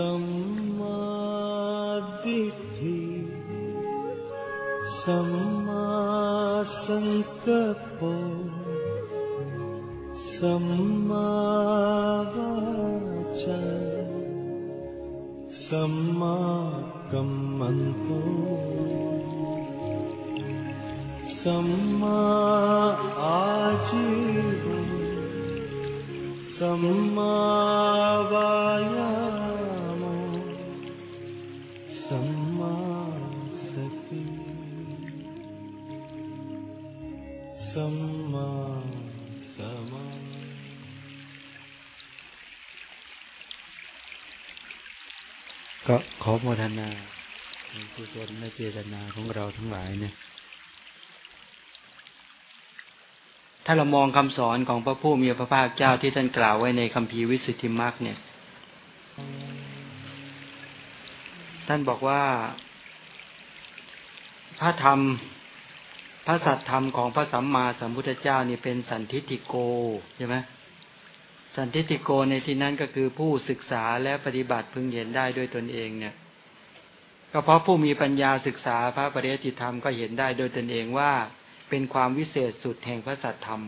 สั เรามองคำสอนของพระผู้มีพระภาคเจ้าที่ท่านกล่าวไว้ในคัมภีร์วิสุทธิมรรคเนี่ย ท่านบอกว่า พระธรรม พระสัตธรรมของพระสัมมาสัมพุทธเจ้านี่เป็นสันทิติโกใช่ไหมสันทิติโกในที่นั้นก็คือผู้ศึกษาและปฏิบัติพึงเห็นได้ด้วยตนเองเนี่ย ก็เพราะผู้มีปัญญาศึกษาพระปริยติธรรมก็เห็นได้โดยตนเองว่า เป็นความวิเศษสุดแห่งพระสัตธรรม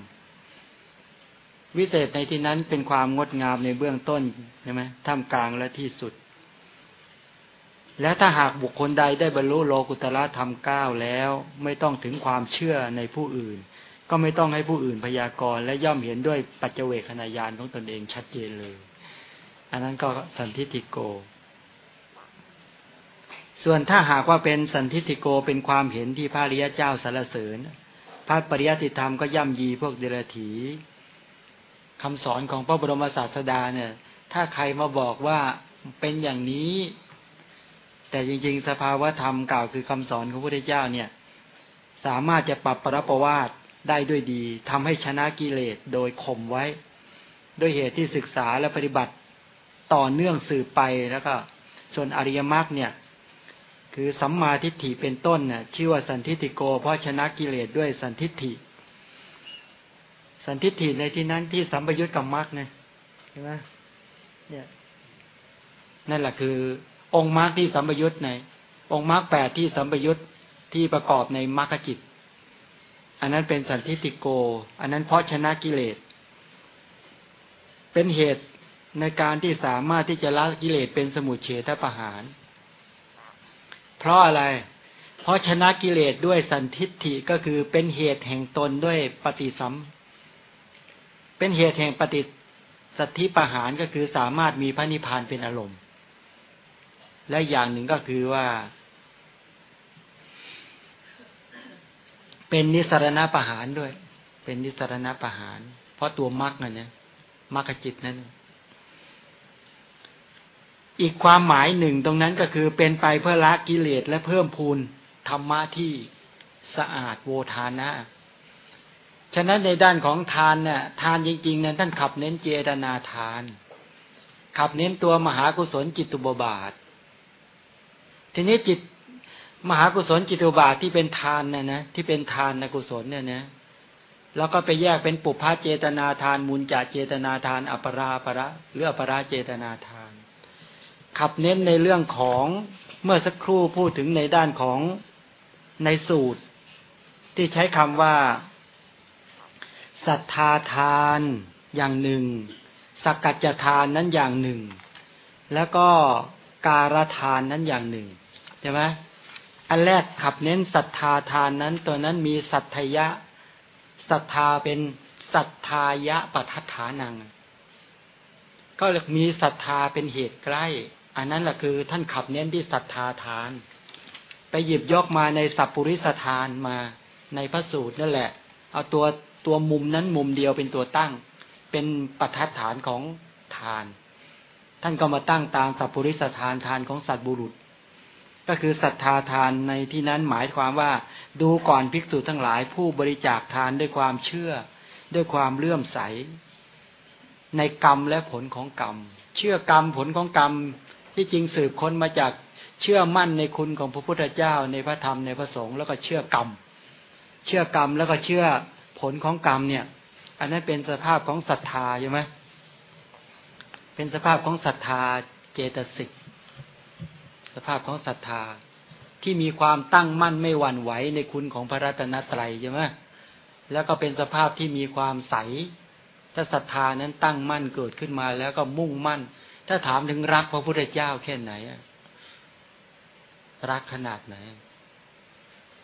วิเศษในที่นั้นเป็นความงดงามในเบื้องต้นใช่ไหมท่ามกลางและที่สุด และถ้าหากบุคคลใดได้บรรลุโลกุตละธรรมเก้าแล้ว ไม่ต้องถึงความเชื่อในผู้อื่น ก็ไม่ต้องให้ผู้อื่นพยากรณ์และย่อมเห็นด้วยปัจเจเวคขณะยานของตนเองชัดเจนเลย อันนั้นก็สันทิติโกส่วนถ้าหากว่าเป็นสันทิติโกเป็นความเห็นที่พระริยเจ้าสารเสริญ พระปริยัติธรรมก็ย่ำยีพวกเดรัจฉีคำสอนของพระบรมศาสดาเนี่ย ถ้าใครมาบอกว่าเป็นอย่างนี้ แต่จริงๆ สภาวะธรรมกล่าวคือคำสอนของพระพุทธเจ้าเนี่ย สามารถจะปรับปรับประวาตได้ด้วยดีทำให้ชนะกิเลสโดยข่มไว้ ด้วยเหตุที่ศึกษาและปฏิบัติต่อเนื่องสืบไปแล้วก็ส่วนอริยมรรคเนี่ย คือสัมมาทิฏฐิเป็นต้นน่ะชื่อว่าสันทิติโก เพราะชนะกิเลสด้วยสันทิฏฐิ สันทิฏฐิในที่นั้นที่สัมปยุตกับมรรคเนี่ยใช่ไหมเนี่ยนั่นแหละคือ องค์มรรคที่สัมปยุตใน องค์มรรคแปดที่สัมปยุตที่ประกอบในมรรคจิต อันนั้นเป็นสันทิติโก อันนั้นเพราะชนะกิเลส เป็นเหตุในการที่สามารถที่จะละกิเลสเป็นสมุทเฉทประหาร เพราะอะไร เพราะชนะกิเลสด้วยสันทิฏฐิก็คือเป็นเหตุแห่งตนด้วยปฏิสัม เป็นเหตุแห่งปฏิสัทธิประหารก็คือสามารถมีพระนิพพานเป็นอารมณ์ และอย่างหนึ่งก็คือว่า เป็นนิสรณประหารด้วย เป็นนิสรณประหาร เพราะตัวมรรคเนี่ยมรรคจิตนั่น อีกความหมายหนึ่งตรงนั้นก็คือเป็นไปเพื่อละกิเลสและเพิ่มพูนธรรมะที่สะอาดโวทานะ ฉะนั้นในด้านของทานเนี่ยทานจริงๆนั้นท่านขับเน้นเจตนาทาน ขับเน้นตัวมหากุศลจิตตุบบาท ทีนี้จิตมหากุศลจิตตุบาทที่เป็นทานเนี่ยนะที่เป็นทานนกุศลเนี่ยนะแล้วก็ไปแยกเป็นปุพพะเจตนาทานมูลจาเจตนาทาน อัปราประหรืออัปราเจตนาทาน ขับเน้นในเรื่องของเมื่อสักครู่พูดถึงในด้านของในสูตร ที่ใช้คำว่าศรัทธาทานอย่างหนึ่งสักกัจจทานนั้นอย่างหนึ่ง แล้วก็การทานนั้นอย่างหนึ่งใช่ไหมอันแรกขับเน้นศรัทธาทานนั้น ตัวนั้นมีสัทธยะศรัทธาเป็นศรัทธายะปัฏฐานัง ก็มีศรัทธาเป็นเหตุใกล้ อันนั้นแหละคือท่านขับเน้นที่ศรัทธาทาน ไปหยิบยกมาในสัพปริสทานมาในพระสูตรนั่นแหละ เอาตัวตัวมุมนั้นมุมเดียวเป็นตัวตั้ง เป็นปัจจัฐานของทาน ท่านก็มาตั้งตามสัพปริสทานทานของสัตบุรุษ ก็คือศรัทธาทานในที่นั้นหมายความว่าดูก่อนภิกษุทั้งหลายผู้บริจาคทานด้วยความเชื่อ ด้วยความเลื่อมใส ในกรรมและผลของกรรม เชื่อกรรมผลของกรรม ที่จริงสืบค้นมาจากเชื่อมั่นในคุณของพระพุทธเจ้าในพระธรรมในพระสงฆ์แล้วก็เชื่อกรรม เชื่อกรรมแล้วก็เชื่อผลของกรรมเนี่ย อันนั้นเป็นสภาพของศรัทธาใช่ไหมเป็นสภาพของศรัทธาเจตสิกสภาพของศรัทธาที่มีความตั้งมั่นไม่หวั่นไหวในคุณของพระรัตนตรัยใช่ไหมแล้วก็เป็นสภาพที่มีความใสถ้าศรัทธานั้นตั้งมั่นเกิดขึ้นมาแล้วก็มุ่งมั่น ถ้าถามถึงรักพระพุทธเจ้าแค่ไหนรักขนาดไหน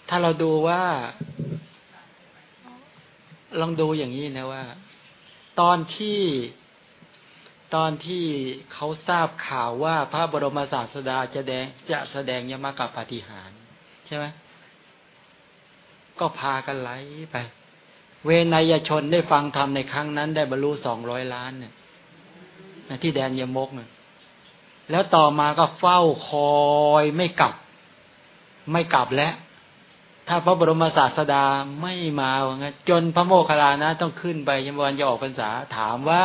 ถ้าเราดูว่า ลองดูอย่างนี้นะว่า ตอนที่ตอนที่เขาทราบข่าวว่าพระบรมศาสดาจะแดงจะแสดงยมกับปฏิหารใช่ไหมก็พากันไหลไป เวนยชนได้ฟังธรรมในครั้งนั้นได้บรรลุสองร้อยล้านเนี่ย ที่แดนยมกนี่ยแล้วต่อมาก็เฝ้าคอยไม่กลับ ไม่กลับแล้ว ถ้าพระบรมศาสดาไม่มาว่างั้นจนพระโมคคัลลานะ ต้องขึ้นไปยมวันจะออกพรรษาถามว่า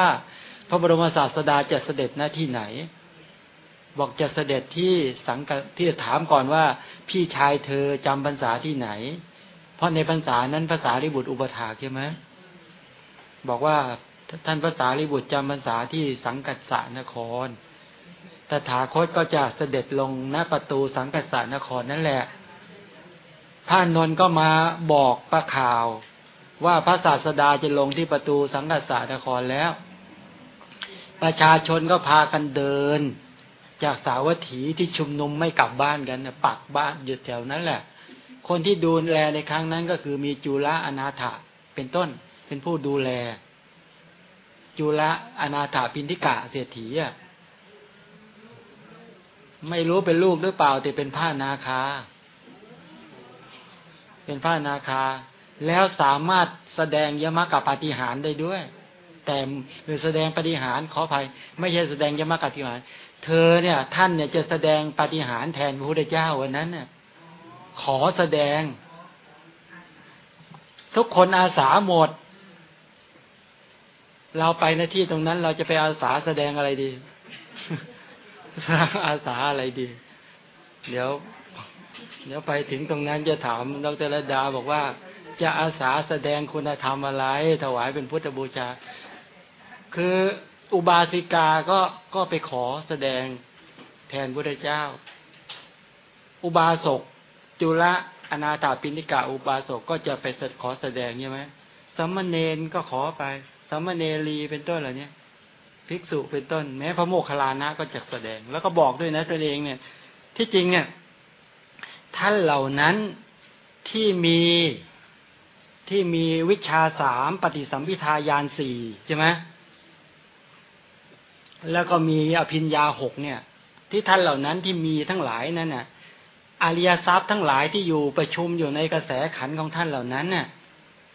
พระบรมศาสดาจะเสด็จหน้าที่ไหน บอกจะเสด็จที่สังกที่ถามก่อนว่า พี่ชายเธอจำพรรษาที่ไหน เพราะในพรรษานั้นภาษาลิบุตรอุปถาใช่ไหมบอกว่า ท่านภาษาลิบุตรจำพรรษาที่สังกัดสานคร ตถาคตก็จะเสด็จลงณประตูสังกัดสานครนั่นแหละพระนนท์ก็มาบอกประข่าว ว่าพระศาสดาจะลงที่ประตูสังกัดสานครแล้ว ประชาชนก็พากันเดิน จากสาวัตถีที่ชุมนุมไม่กลับบ้านกันนะปักบ้านอยู่แถวนั้นแหละ คนที่ดูแลในครั้งนั้นก็คือมีจุลอนาถะเป็นต้นเป็นผู้ดูแล จุลอนาถาปินทิกะเศรษฐีอะไม่รู้เป็นลูกหรือเปล่า แต่เป็นผ้านาคา เป็นผ้านาคา แล้วสามารถแสดงยมกับปฏิหารได้ด้วย แต่หรือแสดงปฏิหารขออภัย ไม่ใช่แสดงยมกับปฏิหาร เธอเนี่ย ท่านเนี่ยจะแสดงปฏิหารแทนพระพุทธเจ้าวันนั้นเนี่ยขอแสดง ทุกคนอาสาหมด เราไปหน้าที่ตรงนั้น เราจะไปอาสาแสดงอะไรดีสร้างอาสาอะไรดี เดี๋ยว เดี๋ยวไปถึงตรงนั้นจะถามดรระดาบอกว่า จะอาสาแสดงคุณธรรมอะไร ถวายเป็นพุทธบูชา คืออุบาสิกาก็ก็ไปขอแสดงแทนพระเจ้า อุบาสกจุลอนาถาปิณิกาอุบาสกก็จะไปขอแสดงใช่ไหมสัมมเนนก็ขอไป มมเนรีเป็นต้นเหล่านี้ภิกษุเป็นต้น แม้พระโมคคัลลานะก็จะแสดง แล้วก็บอกด้วยนะตัวเองเนี่ย ที่จริงเนี่ย ท่านเหล่านั้นที่มีที่มีวิชาสามปฏิสัมพิทายานสี่ใช่ไหมแล้วก็มีอภิญญาหกเนี่ย ที่ท่านเหล่านั้นที่มีทั้งหลายนั่นน่ะอริยทรัพย์ทั้งหลายที่อยู่ประชุมอยู่ในกระแสขันของท่านเหล่านั้นน่ะ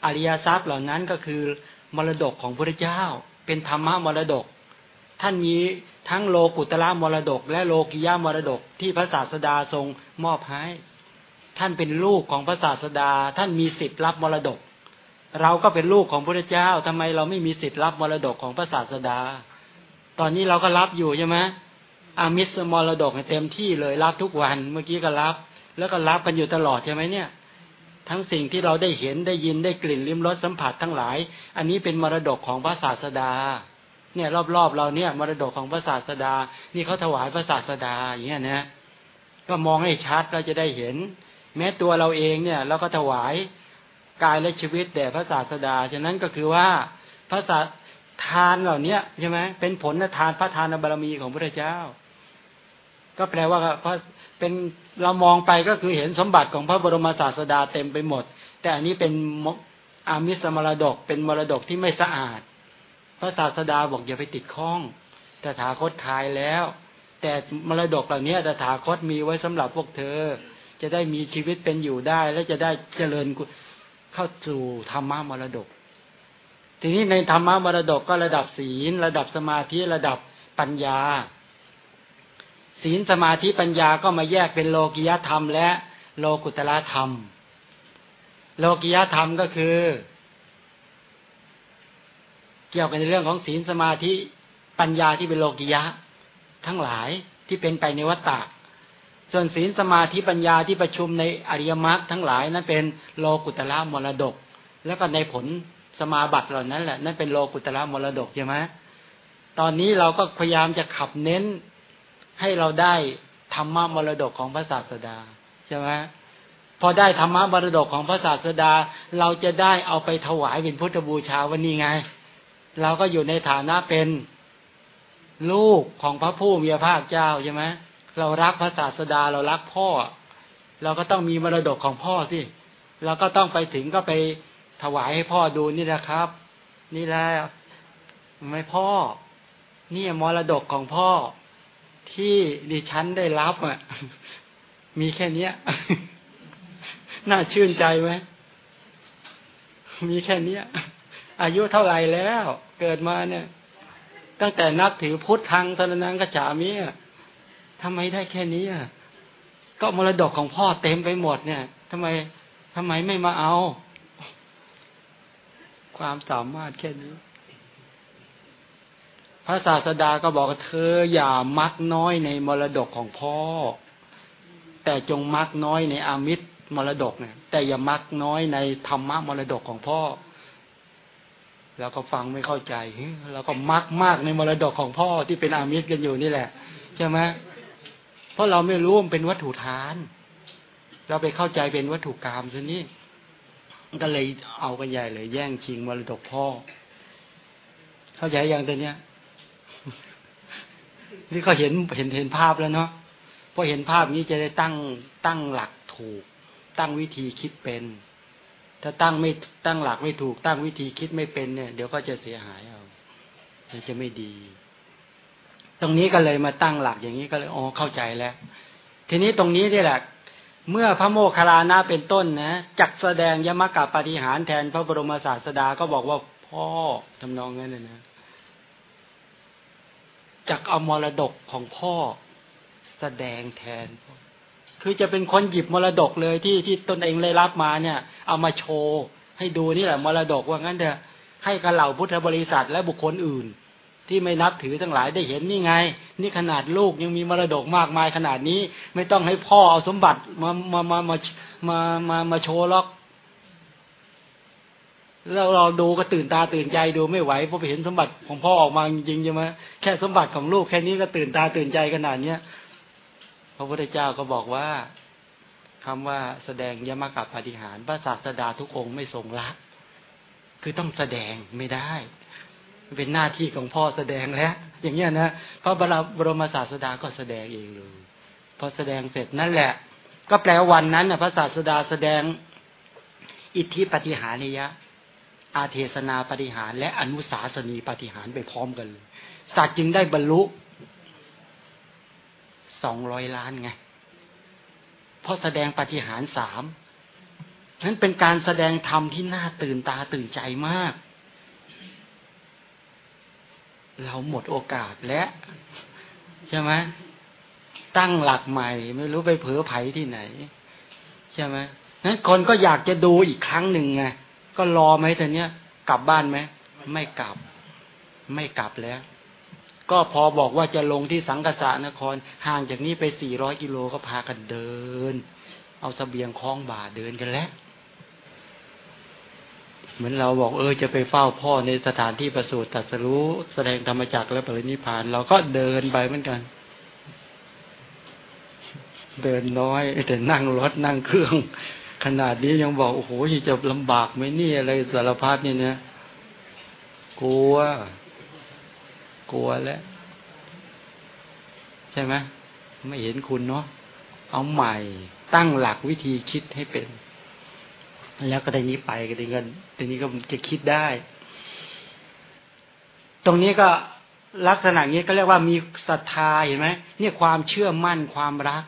อริยทรัพย์เหล่านั้นก็คือ มรดกของพระเจ้า เป็นธรรมะมรดก ท่านมีทั้งโลกุตละมรดก และโลกิยามรดกที่พระศาสดาทรงมอบให้ ท่านเป็นลูกของพระศาสดา ท่านมีสิทธิ์รับมรดก เราก็เป็นลูกของพระเจ้าทำไมเราไม่มีสิทธิ์รับมรดกของพระศาสดา ตอนนี้เราก็รับอยู่ใช่ไหมอามิสมรดกเต็มที่เลยรับทุกวันเมื่อกี้ก็รับ แล้วก็รับกันอยู่ตลอดใช่ไหมเนี่ย ทั้งสิ่งที่เราได้เห็นได้ยินได้กลิ่นลิ้มรสสัมผัสทั้งหลาย อันนี้เป็นมรดกของพระศาสดา เนี่ยรอบๆเราเนี่ย มรดกของพระศาสดา นี่เขาถวายพระศาสดาอย่างเงี้ยนะก็มองให้ชัดเราจะได้เห็น แม้ตัวเราเองเนี่ยเราก็ถวายกายและชีวิตแด่พระศาสดา ฉะนั้นก็คือว่าพระศาทานเหล่าเนี้ยใช่ไหมเป็นผลทานพระทานบารมีของพระเจ้า ก็แปลว่าพระเป็นเรามองไปก็คือเห็นสมบัติของพระบรมศาสดาเต็มไปหมด แต่อันนี้เป็นอามิสมรดกเป็นมรดกที่ไม่สะอาด พระศาสดาบอกอย่าไปติดข้องแต่ถาคตทายแล้ว แต่มรดกเหล่านี้แต่ถาคตมีไว้สำหรับพวกเธอ จะได้มีชีวิตเป็นอยู่ได้ และจะได้เจริญเข้าสู่ธรรมะมรดก ทีนี้ในธรรมะมรดกก็ระดับศีล ระดับสมาธิระดับปัญญา ศีลสมาธิปัญญาก็มาแยกเป็นโลกิยธรรม และโลกุตละธรรม โลกิยธรรมก็คือ เกี่ยวกันในเรื่องของศีลสมาธิปัญญาที่เป็นโลกิยะ ทั้งหลายที่เป็นไปในวัฏฏะส่วนศีลสมาธิปัญญาที่ประชุมในอริยมรรคทั้งหลายนั้นเป็นโลกุตละมรดก แล้วก็ในผลสมาบัติเหล่านั้นแหละนั่นเป็นโลกุตระมรดกใช่ไหมตอนนี้เราก็พยายามจะขับเน้น ให้เราได้ธรรมะมรดกของพระศาสดาใช่ไหมพอได้ธรรมะมรดกของพระศาสดา เราจะได้เอาไปถวายเป็นพุทธบูชาวันนี้ไง เราก็อยู่ในฐานะเป็นลูกของพระผู้มีพระภาคเจ้าใช่ไหมเรารักพระศาสดาเรารักพ่อ เราก็ต้องมีมรดกของพ่อสิเราก็ต้องไปถึงก็ไปถวายให้พ่อดูนี่นะครับ นี่แหละไม่พ่อ นี่มรดกของพ่อ ที่ดิฉันได้รับอะ มีแค่เนี้ย น่าชื่นใจไหมมีแค่เนี้ย อายุเท่าไหร่แล้ว เกิดมาเนี่ย ตั้งแต่นับถือพุทธทางสรนังกระฉามีทำไมได้แค่นี้อะก็มรดกของพ่อเต็มไปหมดเนี่ยทำไมทำไมไม่มาเอา ความสามารถแค่นี้ พระศาสดาก็บอกเธออย่ามักน้อยในมรดกของพ่อ แต่จงมักน้อยในอามิตรมรดกเนี่ย แต่อย่ามักน้อยในธรรมะมรดกของพ่อ แล้วก็ฟังไม่เข้าใจแล้วก็มักมากในมรดกของพ่อที่เป็นอามิตรกันอยู่นี่แหละใช่ไหมเพราะเราไม่รู้มันเป็นวัตถุทาน เราไปเข้าใจเป็นวัตถุกรรมซะนี่ก็เลยเอากันใหญ่เลย แย่งชิงมรดกพ่อ เข้าใจอย่างตัวเนี้ย นี่ก็เห็นเห็นเห็นภาพแล้วเนาะพอเห็นภาพนี้จะได้ตั้งตั้งหลักถูก ตั้งวิธีคิดเป็น ถ้าตั้งไม่ตั้งหลักไม่ถูก ตั้งวิธีคิดไม่เป็นเนี่ย เดี๋ยวก็จะเสียหายเอาจะไม่ดี ตรงนี้ก็เลยมาตั้งหลักอย่างนี้ก็เลยอ๋อเข้าใจแล้ว ทีนี้ตรงนี้นี่แหละเมื่อพระโมคคัลลานะเป็นต้นนะจักแสดงยมกะปฏิหารแทนพระบรมศาสดาก็บอกว่าพ่อทำนองนั้นนะ จักเอามรดกของพ่อแสดงแทน คือจะเป็นคนหยิบมรดกเลยที่ที่ตนเองได้รับมาเนี่ย เอามาโชว์ให้ดูนี่แหละมรดกว่างั้นเถอะให้กับเหล่าพุทธบริษัทและบุคคลอื่น ที่ไม่นับถือทั้งหลายได้เห็นนี่ไง นี่ขนาดลูกยังมีมรดกมากมายขนาดนี้ ไม่ต้องให้พ่อเอาสมบัติมามามามามามามาโชว์ล็อก เราเราดูก็ตื่นตาตื่นใจดูไม่ไหวเพราะไปเห็นสมบัติของพ่อออกมาจริงๆใช่ไหมแค่สมบัติของลูกแค่นี้ก็ตื่นตาตื่นใจขนาดเนี้ยพระพุทธเจ้าก็บอกว่าคำว่าแสดงยมกับปฏิหารพระศาสดาทุกองค์ไม่ทรงรักคือต้องแสดงไม่ได้เป็นหน้าที่ของพ่อแสดงแล้ว อย่างเงี้ยนะพระบรมศาสดาก็แสดงเองเลยพอแสดงเสร็จนั่นแหละ ก็แปลวันนั้นนะพระศาสดาแสดง อิทธิปฏิหารนิยะ อาเทศนาปฏิหารและอนุสาสนีปฏิหารไปพร้อมกันเลยสัตว์จึงได้บรรลุสองร้อยล้านไง เพราะแสดงปฏิหารสามนั้นเป็นการแสดงธรรมที่น่าตื่นตาตื่นใจมาก เราหมดโอกาสแล้วใช่ไหมตั้งหลักใหม่ ไม่รู้ไปเผลอไผที่ไหน ใช่ไหมนั้นคนก็อยากจะดูอีกครั้งหนึ่งไง ก็รอไหมแต่เนี้ยกลับบ้านไหมไม่กลับ ไม่กลับแล้ว ก็พอบอกว่าจะลงที่สังกษานคร ห่างจากนี้ไปสี่ร้อยกิโลก็พากันเดิน เอาสเสบียงคล้องบ่าเดินกันแล้วเหมือนเราบอกเออจะไปเฝ้าพ่อในสถานที่ประสูติตัดสรู้แสดงธรรมจักรและปรินิพานเราก็เดินไปเหมือนกัน เดินน้อยแต่นั่งรถนั่งเครื่อง ขนาดนี้ยังบอกโอ้โหจะลำบากไหมนี่อะไรสารพัดนี่เนี่ยกลัว กลัวแล้วใช่ไหมไม่เห็นคุณเนาะเอาใหม่ตั้งหลักวิธีคิดให้เป็น แล้วก็ได้นี้ไปก็ได้เงินทีนี้ก็จะคิดได้ ตรงนี้ก็ลักษณะนี้ก็เรียกว่ามีศรัทธาเห็นไหมเนี่ยความเชื่อมั่นความรัก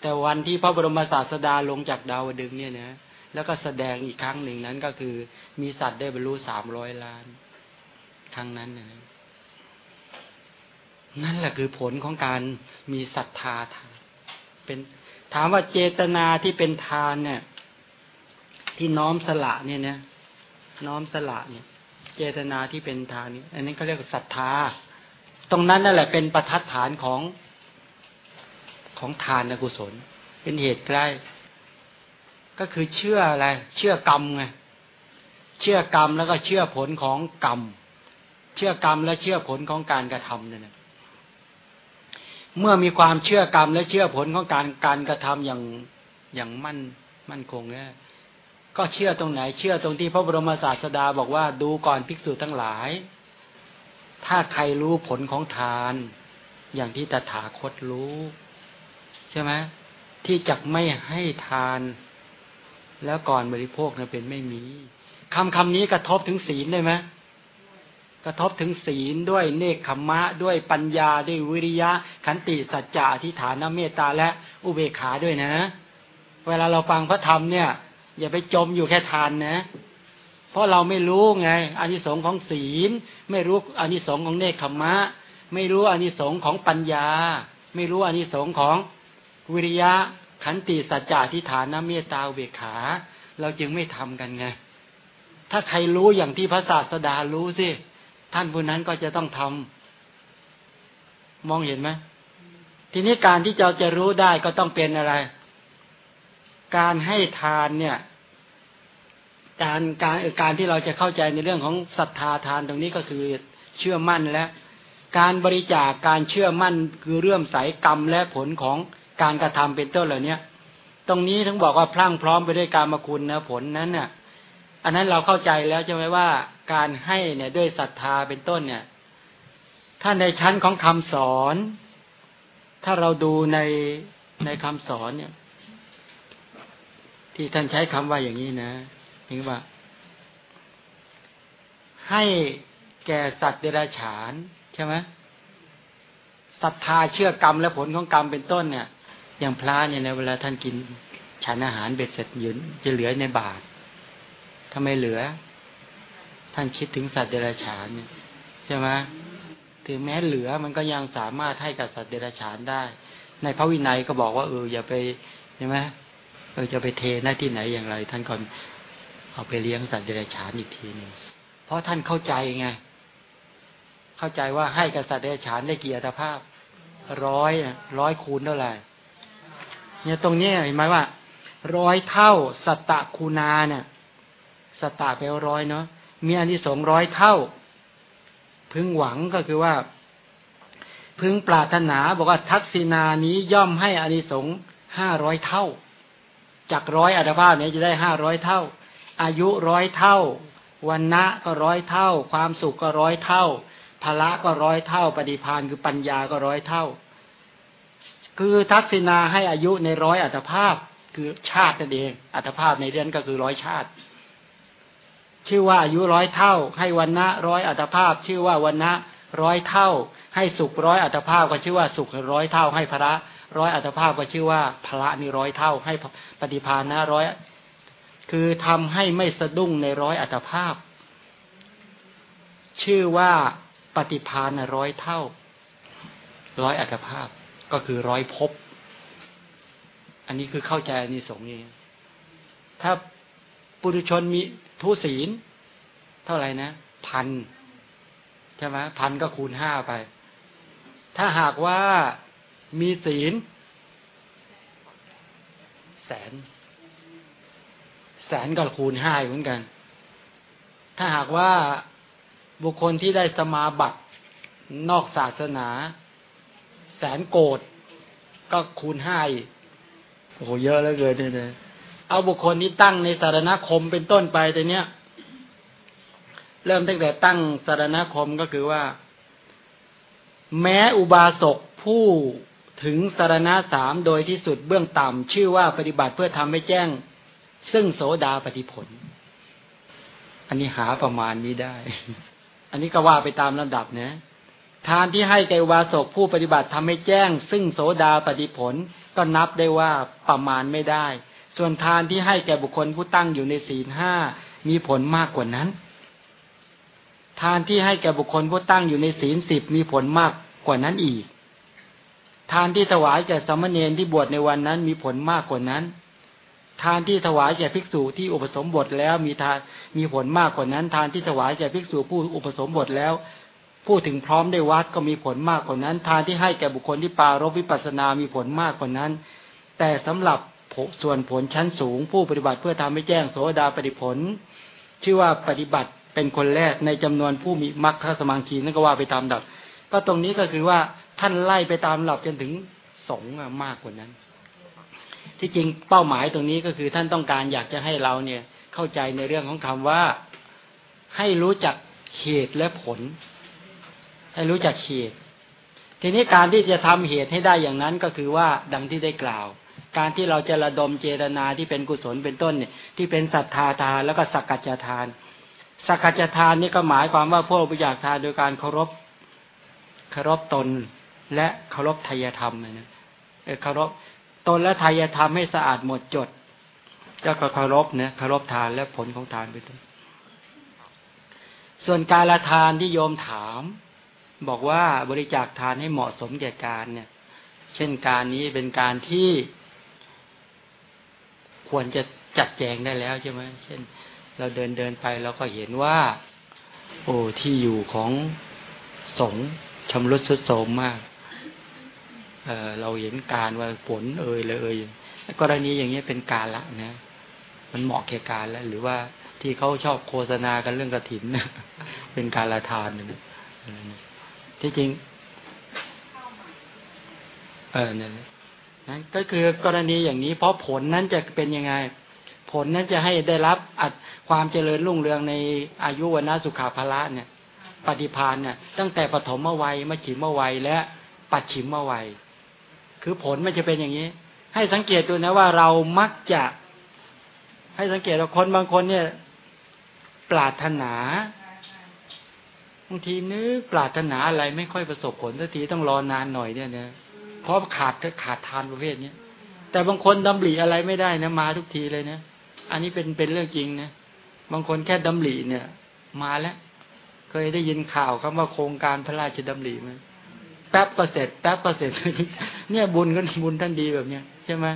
แต่วันที่พระบรมศาสดาลงจากดาวดึงเนี่ยนะแล้วก็แสดงอีกครั้งหนึ่งนั้นก็คือมีสัตว์ได้บรรลุสามร้อยล้าน ครั้งนั้นนะนั่นแหละคือผลของการมีศรัทธาทานเป็นถามว่าเจตนาที่เป็นทานเนี่ย ที่น้อมสละเนี่ยนะน้อมสละเนี่ย เจตนาที่เป็นทานนี่อันนี้เขาเรียกศรัทธา ตรงนั้นนั่นแหละเป็นประทัดฐานของ ของทานกุศล เป็นเหตุใกล้ ก็คือเชื่ออะไร เชื่อกรรมไงเชื่อกรรมแล้วก็เชื่อผลของกรรม เชื่อกรรมและเชื่อผลของการกระทำเนี่ยเมื่อมีความเชื่อกรรมและเชื่อผลของการการกระทำอย่างอย่างมั่นมั่นคงเนี่ยก็เชื่อตรงไหน เชื่อตรงที่พระบรมศาสดาบอกว่าดูก่อนภิกษุทั้งหลาย ถ้าใครรู้ผลของทาน อย่างที่ตถาคตรู้ ใช่ไหมที่จักไม่ให้ทานแล้วก่อนบริโภคนะเป็นไม่มีคำคำนี้กระทบถึงศีลได้ไหมกระทบถึงศีลด้วยเนคขมะ ด้วยปัญญาด้วยวิริยะ ขันติสัจจะทิฐานเมตตาและอุเบกขาด้วยนะ เวลาเราฟังพระธรรมเนี่ย อย่าไปจมอยู่แค่ทานนะ เพราะเราไม่รู้ไงอานิสงส์ของศีล ไม่รู้อานิสงส์ของเนคขมะ ไม่รู้อานิสงส์ของปัญญา ไม่รู้อานิสงส์ของ วิริยะขันติสัจจะทิฏฐานเมตตาเบกขา เราจึงไม่ทำกันไง ถ้าใครรู้อย่างที่พระศาสดารู้สิ ท่านผู้นั้นก็จะต้องทำมองเห็นไหมทีนี้การที่เราจะรู้ได้ก็ต้องเป็นอะไร การให้ทานเนี่ย การการการที่เราจะเข้าใจในเรื่องของศรัทธาทานตรงนี้ก็คือเชื่อมั่นและ การบริจาคการเชื่อมั่นคือเรื่องสายกรรมและผลของ การกระทำเป็นต้นเหล่านี้ตรงนี้ถึงบอกว่าพลั่งพร้อมไปด้วยการมาคุณนะผลนั้นเนี่ยอันนั้นเราเข้าใจแล้วใช่ไหมว่าการให้เนี่ยด้วยศรัทธาเป็นต้นเนี่ย ถ้าในชั้นของคำสอน ถ้าเราดูในในคำสอนเนี่ย ที่ท่านใช้คำว่าอย่างนี้นะถึงว่า ให้แก่สัตว์เดรัจฉานใช่ไหมศรัทธาเชื่อกรรมและผลของกรรมเป็นต้นเนี่ย อย่างพระเนี่ยในเวลาท่านกินฉันอาหารเบ็ดเสร็จยืนจะเหลือในบาททำไมเหลือ ท่านคิดถึงสัตว์เดรัจฉานใช่ไหมถึงแม้เหลือมันก็ยังสามารถให้กับสัตว์เดรัจฉานได้ ในพระวินัยก็บอกว่าเอออย่าไปใช่ไหมเออจะไปเทหน้าที่ไหนอย่างไร ท่านก่อนเอาไปเลี้ยงสัตว์เดรัจฉานอีกทีหนึ่งเพราะท่านเข้าใจไงเข้าใจว่าให้กับสัตว์เดรัจฉานได้กี่อัตภาพร้อยร้อยคูณเท่าไหร่ เนี่ยตรงนี้เห็นไหมว่า ร้อยเท่าสตะคูนาเนี่ยสตาแปลว่าร้อยเนาะมีอันที่สองร้อยเท่า พึงหวังก็คือว่า พึงปรารถนาบอกว่าทักษินานี้ย่อมให้อานิสงส์ห้าร้อยเท่า จากร้อยอัตภาพนี้จะได้ห้าร้อยเท่า อายุร้อยเท่าวันนะก็ร้อยเท่า ความสุขก็ร้อยเท่าภละก็ร้อยเท่า ปฏิพานคือปัญญาก็ร้อยเท่า คือทักษินาให้อายุในร้อยอัตภาพ คือชาตินั่นเองอัตภาพในเดือนก็คือร้อยชาติ ชื่อว่าอายุร้อยเท่า ให้วันนะร้อยอัตภาพ ชื่อว่าวันนะร้อยเท่า ให้สุขร้อยอัตภาพก็ชื่อว่าสุขร้อยเท่า ให้พระร้อยอัตภาพก็ชื่อว่าพระนี่ร้อยเท่า ให้ปฏิภาณนะร้อยคือทำให้ไม่สะดุ้งในร้อยอัตภาพ ชื่อว่าปฏิภาณร้อยเท่า ร้อยอัตภาพ ก็คือร้อยภพอันนี้คือเข้าใจอันนี้สงนี้ถ้าปุถุชนมีทุศีล เท่าไหร่นะ พันใช่ไหมพันก็คูณห้าไป ถ้าหากว่ามีศีล แสน แสนก็คูณห้าเหมือนกัน ถ้าหากว่าบุคคลที่ได้สมาบัตินอกศาสนา แสนโกดก็คูณห้าอีกโอ้โหเยอะแล้วเกินเลยเอาบุคคลนี้ตั้งในสารณคมเป็นต้นไปแต่เนี้ยเริ่มตั้งแต่ตั้งสารณคมก็คือว่า แม้อุบาสกผู้ถึงสารณะสามโดยที่สุดเบื้องต่ำชื่อว่าปฏิบัติเพื่อทำให้แจ้ง ซึ่งโสดาปฏิผล อันนี้หาประมาณนี้ได้ อันนี้ก็ว่าไปตามลำดับนะ ทานที่ให้แก่อุบาสกผู้ปฏิบัติทำให้แจ้ง ซึ่งโสดาปฏิผลก็นับได้ว่าประมาณไม่ได้ ส่วนทานที่ให้แก่บุคคลผู้ตั้งอยู่ในศีลห้ามีผลมากกว่านั้น ทานที่ให้แก่บุคคลผู้ตั้งอยู่ในศีลสิบมีผลมากกว่านั้นอีก ทานที่ถวายแก่สมณเณรที่บวชในวันนั้นมีผลมากกว่านั้น ทานที่ถวายแก่ภิกษุที่อุปสมบทแล้วมีทานมีผลมากกว่านั้น ทานที่ถวายแก่ภิกษุผู้อุปสมบทแล้ว พูดถึงพร้อมได้วัดก็มีผลมากกว่านั้น ทานที่ให้แก่บุคคลที่ปารบวิปัสนามีผลมากกว่านั้น แต่สำหรับส่วนผลชั้นสูง ผู้ปฏิบัติเพื่อทำให้แจ้งโสดาปฏิผล ชื่อว่าปฏิบัติเป็นคนแรกในจำนวนผู้มีมรรคสมังคีนั่นก็ว่าไปตามดับก็ตรงนี้ก็คือว่าท่านไล่ไปตามหลับจนถึงสงมากกว่านั้น ที่จริงเป้าหมายตรงนี้ก็คือท่านต้องการอยากจะให้เราเนี่ยเข้าใจในเรื่องของคำว่าให้รู้จักเหตุและผล ให้รู้จักเหตุ ทีนี้การที่จะทำเหตุให้ได้อย่างนั้นก็คือว่าดังที่ได้กล่าว การที่เราจะระดมเจตนาที่เป็นกุศลเป็นต้นเนี่ย ที่เป็นศรัทธาทานแล้วก็สักกัจจทาน สักกัจจทานนี่ก็หมายความว่าพวกบริจาคทานโดยการเคารพเคารพตนและเคารพทายธรรมนะเคารพตนและทายธรรมให้สะอาดหมดจดก็เคารพเนี่ยเคารพทานและผลของทานไปต้นส่วนการละทานที่โยมถาม บอกว่าบริจาคทานให้เหมาะสมแก่การเนี่ย เช่นการนี้เป็นการที่ควรจะจัดแจงได้แล้วใช่ไหมเช่น เราเดินเดินไปเราก็เห็นว่า โอ้ที่อยู่ของสงชำรุดสุดโทมมากเออเราเห็นการว่าฝนเอ่ยเลยเอ่ยกรณีอย่างนี้เป็นการละนะมันเหมาะแก่การแล้ว หรือว่าที่เขาชอบโฆษณากันเรื่องกระถินเป็นการละทานนะ ที่จริง เออเนี่ยนั้นก็คือกรณีอย่างนี้ เพราะผลนั้นจะเป็นยังไง ผลนั้นจะให้ได้รับอัดความเจริญรุ่งเรืองในอายุวันาสุขาภละเนี่ย ปฏิพานเนี่ย ตั้งแต่ปฐมวัยมชิมวัยและปัจฉิมวัย คือผลมันจะเป็นอย่างนี้ ให้สังเกตดูนะว่าเรามักจะ ให้สังเกตว่าคนบางคนเนี่ย ปรารถนา บางทีนึกปรารถนาอะไรไม่ค่อยประสบผลสักทีต้องรอนานหน่อยเนี่ยนะเพราะขาดขาดทานประเภทนี้แต่บางคนดำริอะไรไม่ได้นะมาทุกทีเลยนะอันนี้เป็นเป็นเรื่องจริงนะบางคนแค่ดำริเนี่ย มาแล้ว เคยได้ยินข่าวคำว่าโครงการพระราชดำริไหมแป๊บก็เสร็จแป๊บก็เสร็จเนี่ยบุญก็บุญท่านดีแบบเนี้ยใช่ไหม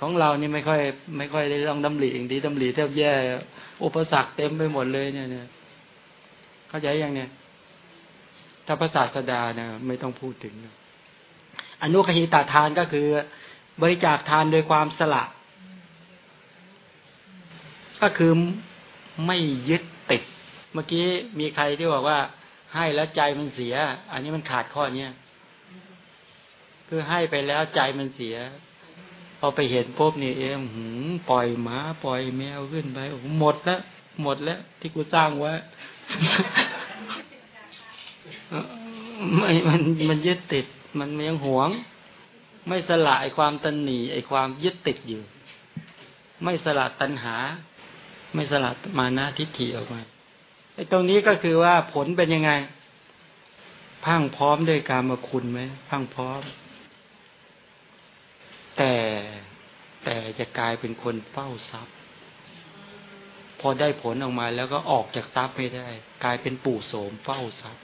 ของเรานี่ไม่ค่อย ไม่ค่อยได้ต้องดำริเองดีดำริแทบแย่ อุปสรรคเต็มไปหมดเลยเนี่ยเนี่ยเข้าใจยังเนี่ย ถ้าภาษาสดาเนี่ยไม่ต้องพูดถึงอนุคหิตาทานก็คือบริจาคทานโดยความสละ ก็คือไม่ยึดติด เมื่อกี้มีใครที่บอกว่า ให้แล้วใจมันเสีย อันนี้มันขาดข้อเนี้ยคือให้ไปแล้วใจมันเสียพอไปเห็นปุ๊บนี่เองหืมปล่อยหมาปล่อยแมวขึ้นไปหมดแล้วหมดแล้วที่กูสร้างไว้ ไม่มันมันยึดติด มันยังหวง ไม่สละไอความตันหนีไอความยึดติดอยู่ ไม่สละตัณหา ไม่สละมานะทิฏฐิออกมาไอตรงนี้ก็คือว่าผลเป็นยังไง พังพร้อมด้วยการมาคุณไหมพังพร้อม แต่แต่จะกลายเป็นคนเฝ้าทรัพย์ พอได้ผลออกมาแล้วก็ออกจากทรัพย์ไม่ได้ กลายเป็นปู่โสมเฝ้าทรัพย์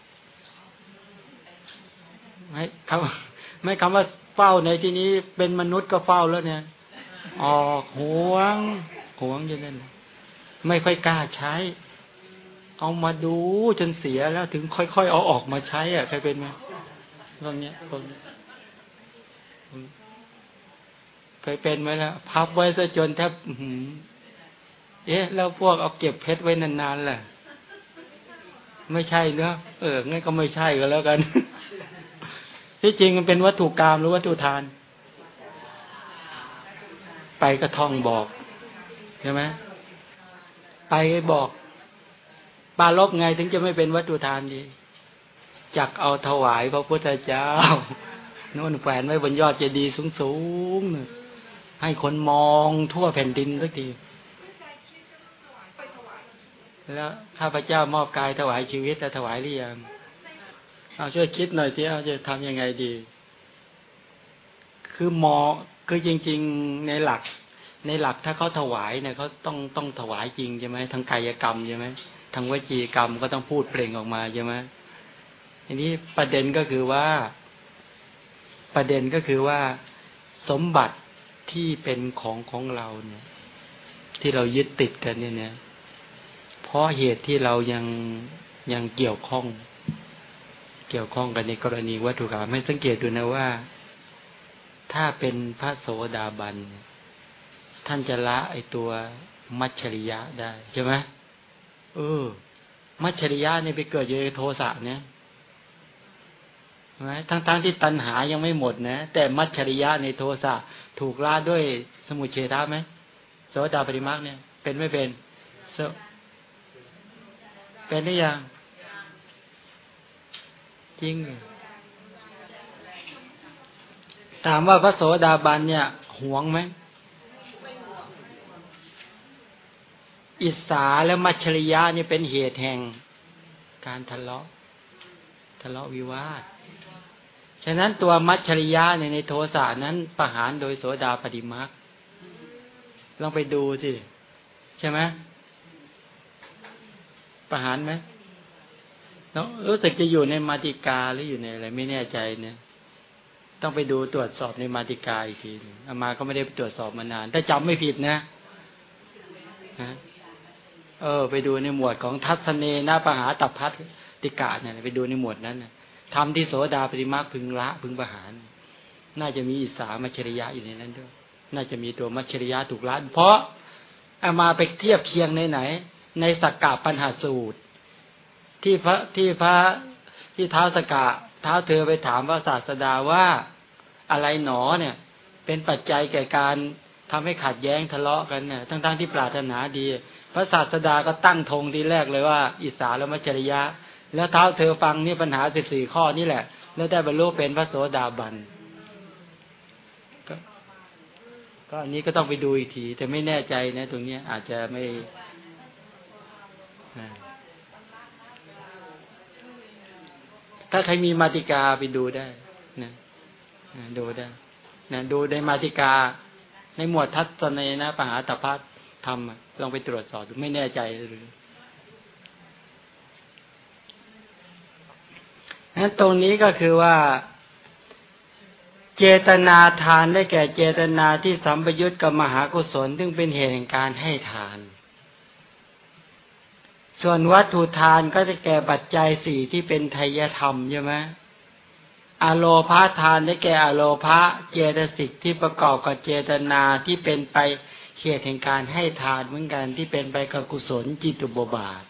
ไม่คำไม่คำว่าเฝ้าในที่นี้เป็นมนุษย์ก็เฝ้าแล้วเนี่ยออกห่วงห่วงอย่างนั้นไม่ค่อยกล้าใช้ เอามาดูจนเสียแล้วถึงค่อยๆเอาออกมาใช้ อะใครเป็นไหมตรงเนี้ยตรงนี้เคยเป็นไหมล่ะพับไว้ซะจนแทบเอ๊ะ แล้วพวกเอาเก็บเพชรไว้นานๆแหละไม่ใช่เนอะเอองั้นก็ไม่ใช่ก็แล้วกัน ที่จริงมันเป็นวัตถุกรรมหรือวัตถุทาน ไปกระท่องบอกใช่ไหมไปบอกปาลบไงถึงจะไม่เป็นวัตถุทานดีจักเอาถวายพระพุทธเจ้านู่นแฝนไว้บนยอดเจดีย์สูงๆให้คนมองทั่วแผ่นดินสักทีแล้วข้าพเจ้ามอบกายถวายชีวิตแต่ถวายหรือยัง เอาช่วยคิดหน่อยสิเอาจะทำยังไงดี คือมอคือจริง ๆในหลัก ในหลักถ้าเขาถวายเนี่ยเขาต้องต้องถวายจริงใช่ไหมทางกายกรรมใช่ไหมทางวจีกรรมก็ต้องพูดเปล่งออกมาใช่ไหมทีนี้ประเด็นก็คือว่า ประเด็นก็คือว่า สมบัติที่เป็นของของเราเนี่ย ที่เรายึดติดกันเนี่ยเนี่ยเพราะเหตุที่เรายังยังเกี่ยวข้อง เกี่ยวข้องกันในกรณีวัตถุกรรมให้สังเกตดูนะว่า ถ้าเป็นพระโสดาบัน ท่านจะละไอตัวมัชชริยะได้ใช่ไหมเออ มัชชริยะเนี่ยไปเกิดอยู่ในโทสะเนี่ยไหมทั้งๆทที่ตัณหายังไม่หมดนะ แต่มัจฉริยะในโทสะถูกล่าด้วยสมุเฉทาไหมโสดาปริมาคเนี่ย เป็นไม่เป็น เป็นหรือยัง จริง ถามว่าพระโสดาบันเนี่ยหวงไหมอิสาและมัชริยะนี่เป็นเหตุแห่งการทะเลาะ ทะเลาะวิวาท ฉะนั้นตัวมัชริยะในในโทสะนั้นประหารโดยโสดาปฏิมาคลองไปดูสิ ใช่ไหมประหารไหม แล้วรู้สึกจะอยู่ในมาติกาหรืออยู่ในอะไรไม่แน่ใจเนี่ย ต้องไปดูตรวจสอบในมาติกาอีกทีอามาก็ไม่ได้ไปตรวจสอบมานาน ถ้าจำไม่ผิดนะฮะเออ ไปดูในหมวดของทัศเนนาปหาตับพัทติกาเนี่ยไปดูในหมวดนั้นนะทำที่โสดาปฏิมาพึงละพึงประหาร น่าจะมีอิสามัชริยะอยู่ในนั้นด้วย น่าจะมีตัวมัชริยะถูกละเพราะเอามาไปเทียบเคียงในไหน ในสักกะปัญหาสูตร ที่พระที่พระที่เท้าสกะเท้าเธอไปถามว่าศาสดาว่าอะไรหนอเนี่ย เป็นปัจจัยแก่การทำให้ขัดแย้งทะเลาะกันเนี่ยทั้งๆทที่ปรารถนาดี พระศาสดาก็ตั้งธงทีแรกเลยว่า อิสาและมัจริยะ แล้วเท้าเธอฟังนี่ปัญหาสิบสี่ข้อนี่แหละ แล้วได้บรรลุเป็นพระโสดาบันก็อันนี้ก็ต้องไปดูอีกที แต่ไม่แน่ใจนะ ตรงนี้อาจจะไม่ ถ้าใครมีมาติกาไปดูได้นะดูได้นะดูในมาติกา ในหมวดทัศนนะปหาตพัททำลองไปตรวจสอบดูไม่แน่ใจหรือนั้นตรงนี้ก็คือว่า เจตนาทานได้แก่เจตนาที่สัมปยุตกับมหากุศลซึ่งเป็นเหตุแห่งการให้ทาน ส่วนวัตถุทานก็จะแก่ปัจจัยสี่ที่เป็นไทยธรรมใช่ไหมอโลพาทานได้แก่อโลภะเจตสิกที่ประกอบกับเจตนาที่เป็นไปเหตุแห่งการให้ทานเหมือนกันที่เป็นไปกับกุศลจิตุบบาท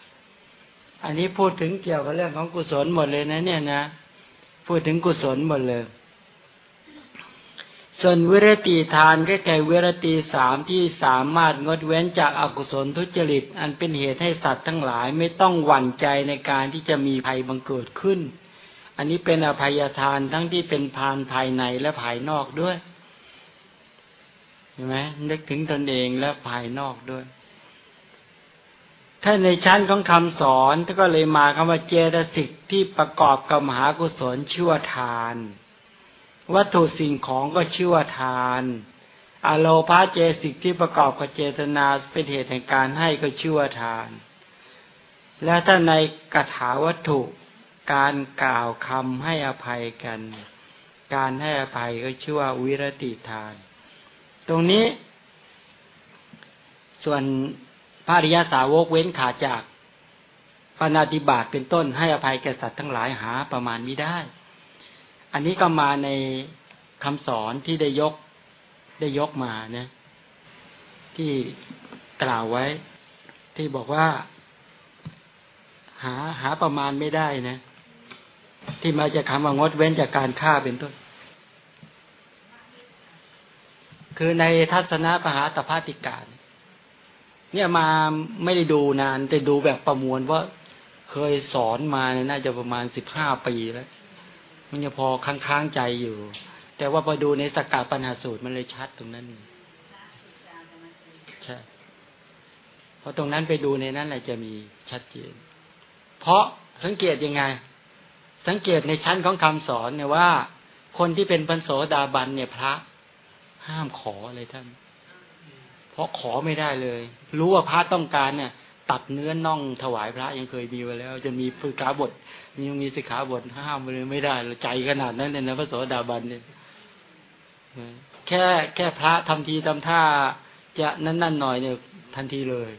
อันนี้พูดถึงเกี่ยวกับเรื่องของกุศลหมดเลยนะ เนี่ยนะ พูดถึงกุศลหมดเลย ส่วนวิรติทานก็แก่วิรติสามที่สามารถงดเว้นจากอากุศลทุจริต อันเป็นเหตุให้สัตว์ทั้งหลายไม่ต้องหวั่นใจในการที่จะมีภัยบังเกิดขึ้น อันนี้เป็นอภัยทานทั้งที่เป็นพานภายในและภายนอกด้วยช่ไหมนึกถึงตนเองและภายนอกด้วย ถ้าในชั้นของคำสอนก็เลยมาคำว่าเจตสิกที่ประกอบกับมหากุศลชื่อว่าทาน วัตถุสิ่งของก็ชื่อว่าทาน อโลพาเจสิกที่ประกอบกับเจตนาเป็นเหตุแห่งการให้ก็ชื่อว่าทาน แล้วถ้าในกถาวัตถุการกล่าวคำให้อภัยกัน การให้อภัยก็ชื่อว่าวิรติทาน ตรงนี้ ส่วนพระริยาสาวกเว้นขาจากปณติบาตเป็นต้นให้อภัยแก่สัตว์ทั้งหลายหาประมาณไม่ได้ อันนี้ก็มาในคำสอนที่ได้ยกได้ยกมานะ ที่กล่าวไว้ ที่บอกว่า หาหาประมาณไม่ได้นะ ที่มาจากคำว่างดเว้นจากการฆ่าเป็นต้น คือในทัศนะปหาตภาติกาเนี่ยมาไม่ได้ดูนาน แต่ดูแบบประมวลว่าเคยสอนมาเนี่ยน่าจะประมาณสิบห้าปีแล้ว มันยังพอค้างๆใจอยู่ แต่ว่าพอดูในสกัดปัญหาสูตรมันเลยชัดตรงนั้นใช่เพราะตรงนั้นไปดูในนั้นแหละจะมีชัดเจน เพราะสังเกตยังไง สังเกตในชั้นของคำสอนเนี่ยว่า คนที่เป็นพันโสดาบันเนี่ยพระ ห้ามขออะไรท่าน เพราะขอไม่ได้เลย รู้ว่าพระต้องการเนี่ย ตัดเนื้อน่องถวายพระยังเคยมีไว้แล้ว จะมีฝึกขาบทมียังมีสิกขาบทห้ามเลยไม่ได้เราใจขนาดนั้นเนี่ยนะพระโสดาบันเนี่ยแค่แค่พระทำทีทำท่า จะนั่นนั่นหน่อยเนี่ย ทันทีเลย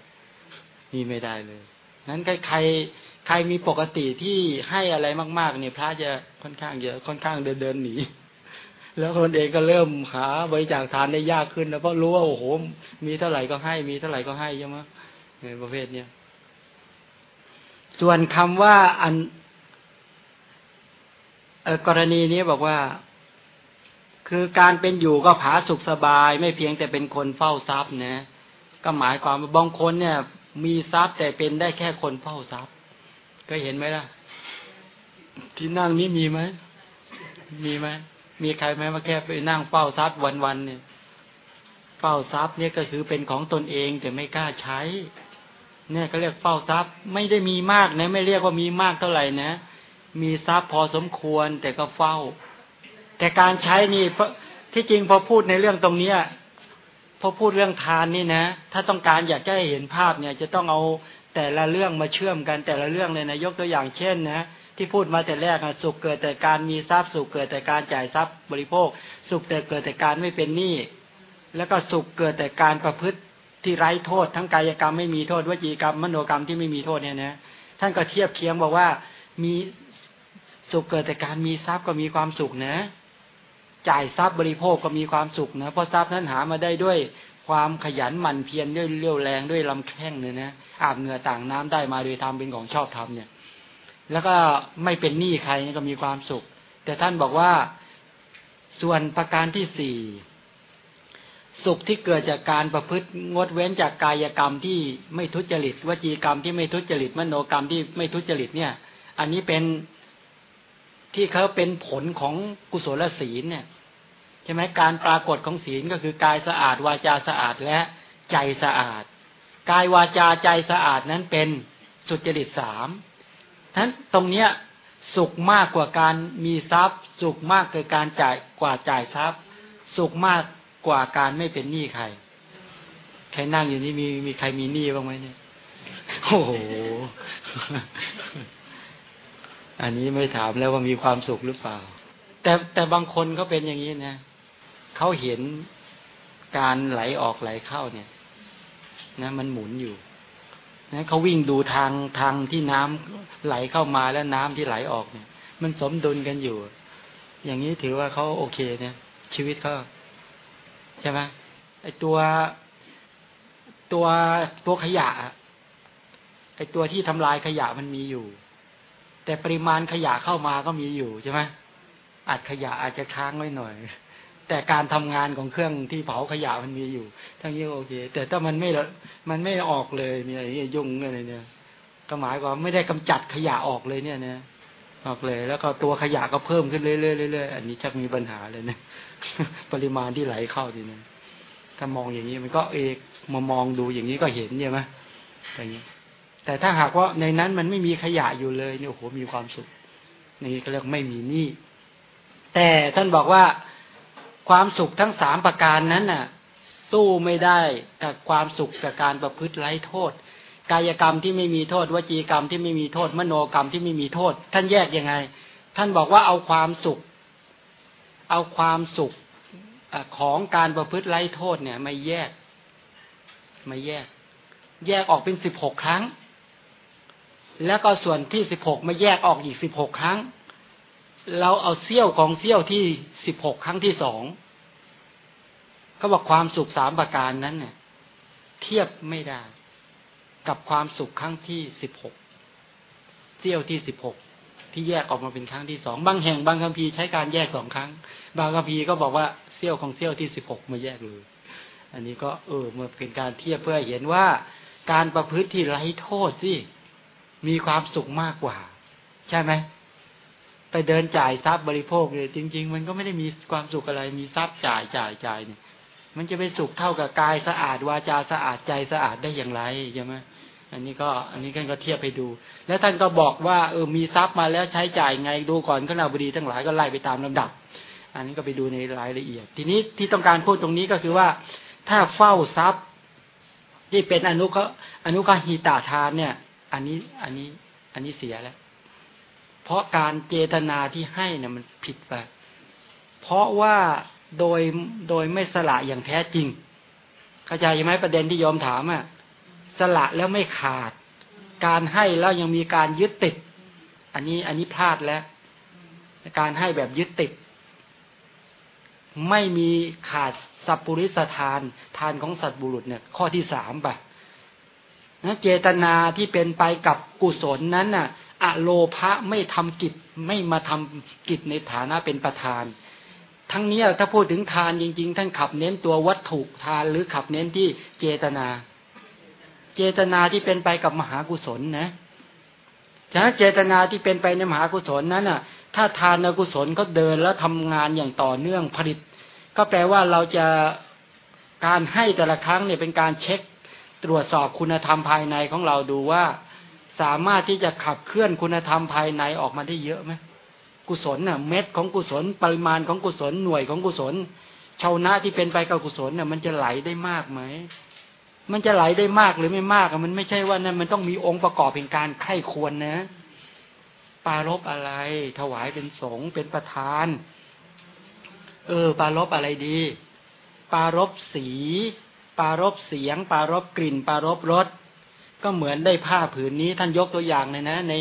มีไม่ได้เลยนั้นใครใครใครมีปกติที่ให้อะไรมาก ๆ เนี่ย พระจะค่อนข้างเยอะค่อนข้างเดินเดินหนีแล้วคนเองก็เริ่มหาบริจาคทานได้ยากขึ้น แล้วเพราะรู้ว่าโอ้โหมีเท่าไหร่ก็ให้มีเท่าไหร่ก็ให้ใช่ไหม ในประเภทเนี้ยส่วนคำว่าอันกรณีนี้บอกว่า คือการเป็นอยู่ก็ผาสุขสบาย ไม่เพียงแต่เป็นคนเฝ้าทรัพย์นะก็หมายความว่าบางคนเนี่ย มีทรัพย์แต่เป็นได้แค่คนเฝ้าทรัพย์ ก็เห็นไหมล่ะ ที่นั่งนี้มีไหมมีไหมมีใครไหมมาแค่ไปนั่งเฝ้าทรัพย์วันๆเนี่ย เฝ้าทรัพย์เนี่ยก็คือเป็นของตนเองแต่ไม่กล้าใช้ เนี่ยเขาเรียกเฝ้าทรัพย์ ไม่ได้มีมากนะไม่เรียกว่ามีมากเท่าไหร่นะ มีทรัพย์พอสมควรแต่ก็เฝ้า แต่การใช้นี่ที่จริงพอพูดในเรื่องตรงเนี้ยพอพูดเรื่องทานนี่นะ ถ้าต้องการอยากจะให้เห็นภาพเนี่ย จะต้องเอาแต่ละเรื่องมาเชื่อมกันแต่ละเรื่องเลยนะยกตัวอย่างเช่นนะที่พูดมาแต่แรกสุขเกิดแต่การมีทรัพย์สุขเกิดแต่การจ่ายทรัพย์บริโภค สุขแต่เกิดแต่การไม่เป็นหนี้แล้วก็สุขเกิดแต่การประพฤติ ที่ไร้โทษ ทั้งกายกรรมไม่มีโทษวจีกรรมมโนกรรมที่ไม่มีโทษเนี่ยนะท่านก็เทียบเคียงบอกว่ามีสุขเกิดแต่การมีทรัพย์ก็มีความสุขนะ จ่ายทรัพย์บริโภคก็มีความสุขนะเพราะทรัพย์นั้นหามาได้ด้วยความขยันหมั่นเพียรด้วยเรี่ยวแรงด้วยลำแข้งเนี่ยนะอาบเหงื่อต่างน้ำได้มาโดยทำเป็นของชอบทำเนี่ย แล้วก็ไม่เป็นหนี้ใครก็มีความสุข แต่ท่านบอกว่าส่วนประการที่สี่ สุขที่เกิดจากการประพฤติงดเว้นจากกายกรรมที่ไม่ทุจริตวจีกรรมที่ไม่ทุจริตมโนกรรมที่ไม่ทุจริตเนี่ย อันนี้เป็นที่เขาเป็นผลของกุศลศีลเนี่ยใช่ไหมการปรากฏของศีลก็คือกายสะอาด วาจาสะอาดและใจสะอาด กายวาจาใจสะอาดนั้นเป็นสุจริตสามทั้นตรงเนี้ยสุขมากกว่าการมีทรัพย์ สุขมากเกว่าการจ่ายกว่าจ่ายทรัพย์ สุขมาก กว่าการไม่เป็นหนี้ใคร ใครนั่งอยู่นี่มีมีใครมีหนี้บ้างไหมเนี่ย โอ้โห อันนี้ไม่ถามแล้วว่ามีความสุขหรือเปล่า แต่แต่บางคนเขาเป็นอย่างนี้นะเขาเห็นการไหลออกไหลเข้าเนี่ย นะ มันหมุนอยู่นะเขาวิ่งดูทางทางที่น้ำไหลเข้ามาแล้วน้ำที่ไหลออกเนี่ย มันสมดุลกันอยู่ อย่างนี้ถือว่าเขาโอเคเนี่ย ชีวิตเขา ใช่ไหมไอตัวตัวตัวขยะไอตัวที่ทำลายขยะมันมีอยู่ แต่ปริมาณขยะเข้ามาก็มีอยู่ใช่ไหมอัดขยะอาจจะค้างไว้หน่อย แต่การทำงานของเครื่องที่เผาขยะมันมีอยู่ ทั้งนี้โอเค แต่ถ้ามันไม่มันไม่ออกเลยเนี่ยยุ่งอะไรเนี่ยก็หมายความไม่ได้กำจัดขยะออกเลยเนี่ยนะ ออกเลย แล้วก็ตัวขยะก็เพิ่มขึ้นเรื่อยๆอันนี้ชักมีปัญหาเลยนะ ปริมาณที่ไหลเข้าทีนี้ถ้ามองอย่างนี้มันก็เอกมามองดูอย่างนี้ก็เห็นใช่ไหมอย่างนี้ แต่ถ้าหากว่าในนั้นมันไม่มีขยะอยู่เลยเนี่ยโอ้โหมีความสุขนี่ก็เรียกไม่มีหนี้แต่ท่านบอกว่าความสุขทั้งสามประการนั้นน่ะ สู้ไม่ได้กับความสุขกับการประพฤติไร้โทษ กายกรรมที่ไม่มีโทษวจีกรรมที่ไม่มีโทษ มโนกรรมที่ไม่มีโทษ ท่านแยกยังไง ท่านบอกว่าเอาความสุข เอาความสุขของการประพฤติไร้โทษเนี่ยไม่แยก ไม่แยก แยกออกเป็นสิบหกครั้ง แล้วก็ส่วนที่สิบหกมาแยกออกอีกสิบหกครั้ง เราเอาเสี้ยวของเสี้ยวที่สิบหกครั้งที่สองเขาบอกความสุขสามประการนั้นเนี่ย เทียบไม่ได้ กับความสุขครั้งที่สิบหกเสี้ยวที่สิบหกที่แยกออกมาเป็นครั้งที่สองบางแห่งบางคัมภีร์ใช้การแยกสองครั้ง บางคัมภีร์ก็บอกว่าเสี้ยวของเสี้ยวที่สิบหกมาแยกเลย อันนี้ก็เออมาเป็นการเทียบเพื่อเห็นว่าการประพฤติที่ไร้โทษสิมีความสุขมากกว่า ใช่ไหมไปเดินจ่ายทรัพย์บริโภคเลยจริง ๆ มันก็ไม่ได้มีความสุขอะไร มีทรัพย์จ่ายจ่ายจ่ายเนี่ย มันจะไปสุขเท่ากับกายสะอาดวาจาสะอาดใจสะอาดได้อย่างไรใช่ไหม อันนี้ก็อันนี้ท่านก็เทียบไปดู แล้วท่านก็บอกว่าเออมีทรัพย์มาแล้วใช้จ่ายไงดูก่อนขณะบดีทั้งหลายก็ไล่ไปตามลำดับ อันนี้ก็ไปดูในรายละเอียด ทีนี้ที่ต้องการพูดตรงนี้ก็คือว่า ถ้าเฝ้าทรัพย์ที่เป็นอนุก็อนุกหิตาทานเนี่ย อันนี้อันนี้อันนี้เสียแล้ว เพราะการเจตนาที่ให้เนี่ยมันผิดไป เพราะว่าโดยโดยไม่สละอย่างแท้จริงเข้าใจไหมประเด็นที่ยอมถามอะ สละแล้วไม่ขาด การให้แล้วยังมีการยึดติด อันนี้อันนี้พลาดแล้วการให้แบบยึดติด ไม่มีขาดสัพปุริสทานทานของสัตว์บุรุษเนี่ย ข้อที่สามปะนะเจตนาที่เป็นไปกับกุศลนั้นน่ะอโลภะไม่ทำกิจไม่มาทำกิจในฐานะเป็นประธาน ทั้งนี้ถ้าพูดถึงทานจริง ๆ ท่านขับเน้นตัววัตถุทานหรือขับเน้นที่เจตนา เจตนาที่เป็นไปกับมหากุศลนะฉะนั้นเจตนาที่เป็นไปในมหากุศลนั้นน่ะ ถ้าทานกุศลก็เดินแล้วทำงานอย่างต่อเนื่องผลิต ก็แปลว่าเราจะการให้แต่ละครั้งเนี่ยเป็นการเช็คตรวจสอบคุณธรรมภายในของเราดูว่า สามารถที่จะขับเคลื่อนคุณธรรมภายในออกมาได้เยอะไหมกุศลน่ะ เม็ดของกุศล ปริมาณของกุศลหน่วยของกุศลชาวนะที่เป็นไปกับกุศลน่ะ มันจะไหลได้มากไหม มันจะไหลได้มากหรือไม่มากมันไม่ใช่ว่านั่นมันต้องมีองค์ประกอบเป็นการไข้ควรนะ ปารบอะไร ถวายเป็นสงเป็นประธาน เออ ปารบอะไรดี ปารบสี ปารบเสียง ปารบกลิ่น ปารบรสก็เหมือนได้ผ้าผืนนี้ ท่านยกตัวอย่างเลยนะ ใน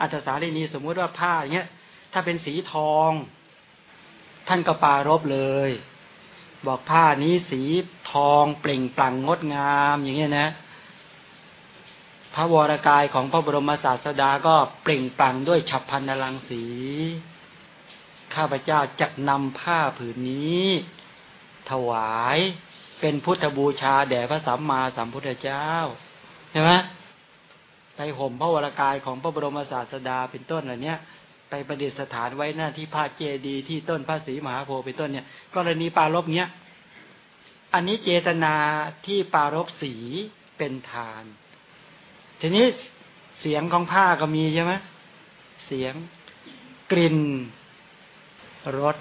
อัตสารีนีสมมุติว่าผ้าเนี้ยถ้าเป็นสีทอง ท่านก็ปารบเลย บอกผ้านี้สีทองเปล่งปลั่งงดงาม อย่างเงี้ยนะ พระวรากายของพระบรมศาสดาก็เปล่งปลั่งด้วยฉับพันนรังสี ข้าพเจ้าจักนำผ้าผืนนี้ ถวายเป็นพุทธบูชาแด่พระสัมมาสัมพุทธเจ้าใช่ไหมไปห่มพระวรากายของพระบรมศาสดาเป็นต้นเหล่านี้ย ไปประดิษฐานไว้หน้าที่พระเจดีที่ต้นพระศรีมหาโพธิ์เป็นต้นเนี่ยกรณีปารบเนี้ยอันนี้เจตนาที่ปารบสีเป็นทาน ทีนี้เสียงของผ้าก็มีใช่ไหมเสียงกลิ่นรส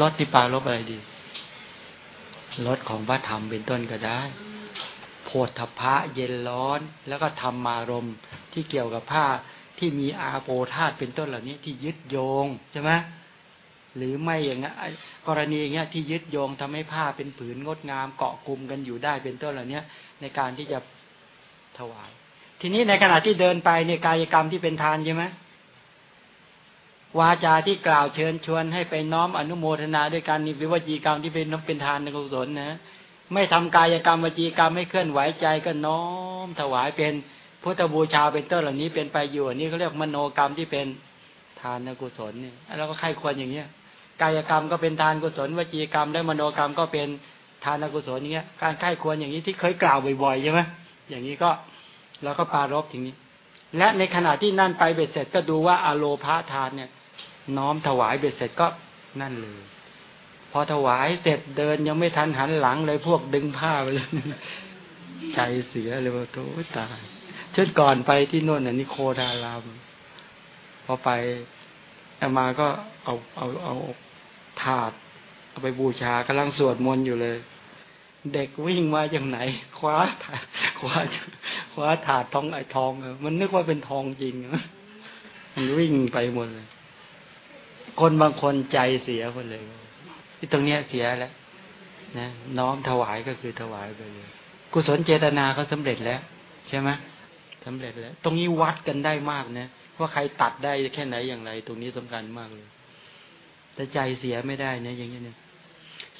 รสที่ปารบอะไรดีรสของพระธรรมเป็นต้นก็ได้ โพธพะเย็นร้อน แล้วก็ธรรมารมที่เกี่ยวกับผ้า ที่มีอาโปธาตเป็นต้นเหล่านี้ที่ยึดโยงใช่ไหมหรือไม่อย่างนี้กรณีอย่างเงี้ยที่ยึดโยงทำให้ผ้าเป็นผืนงดงามเกาะกลุ่มกันอยู่ได้เป็นต้นเหล่านี้ในการที่จะถวาย ทีนี้ในขณะที่เดินไปในกายกรรมที่เป็นทานใช่ไหมวาจาที่กล่าวเชิญชวนให้ไปน้อมอนุโมทนาด้วยการนิวิวจีกรรมที่เป็นน้เป็นทานในกุศลนะ ไม่ทำกายกรรมวจีกรรมไม่เคลื่อนไหวใจก็น้อมถวายเป็น พุทธบูชาเป็นต้นเหล่านี้เป็นไปอยู่อันี่เขาเรียกมโนกรรมที่เป็นทานกุศลเนี่ยเราก็ใครควรอย่างเงี้ยกายกรรมก็เป็นทานกุศลวจีกรรม และมโนกรรมก็เป็นทานกุศลอย่างเงี้ย การใครควรอย่างนี้ที่เคยกล่าวบ่อยๆใช่ไหมอย่างนี้ก็เราก็ปารบอย่างนี้ และในขณะที่นั่นไปเบ็ดเสร็จก็ดูว่าอโลพาทานเนี่ย น้อมถวายเบ็ดเสร็จก็นั่นเลยพอถวายเสร็จเดินยังไม่ทันหันหลังเลยพวกดึงผ้าไปเลยใจเสียเลยว่าโธ่ตาย ช่นก่อนไปที่โน่นน่ะนิโคดารามพอไปอามาก็เอาเอาเอาถาด เอาไปบูชากำลังสวดมนต์อยู่เลย เด็กวิ่งมาจากไหน คว้าถาดคว้าคว้าถาดทองไอทองมันนึกว่าเป็นทองจริงมันวิ่งไปหมดเลย คนบางคนใจเสียคนเลยที่ตรงเนี้ยเสียแล้วนะน้อมถวายก็คือถวายไปเลย กุศลเจตนาเขาสาเร็จแล้ว ใช่ไหม สำเร็จแล้ว ตรงนี้วัดกันได้มากนะว่าใครตัดได้แค่ไหนอย่างไร ตรงนี้สำคัญมากเลย แต่ใจเสียไม่ได้นะอย่างนี้เนี่ย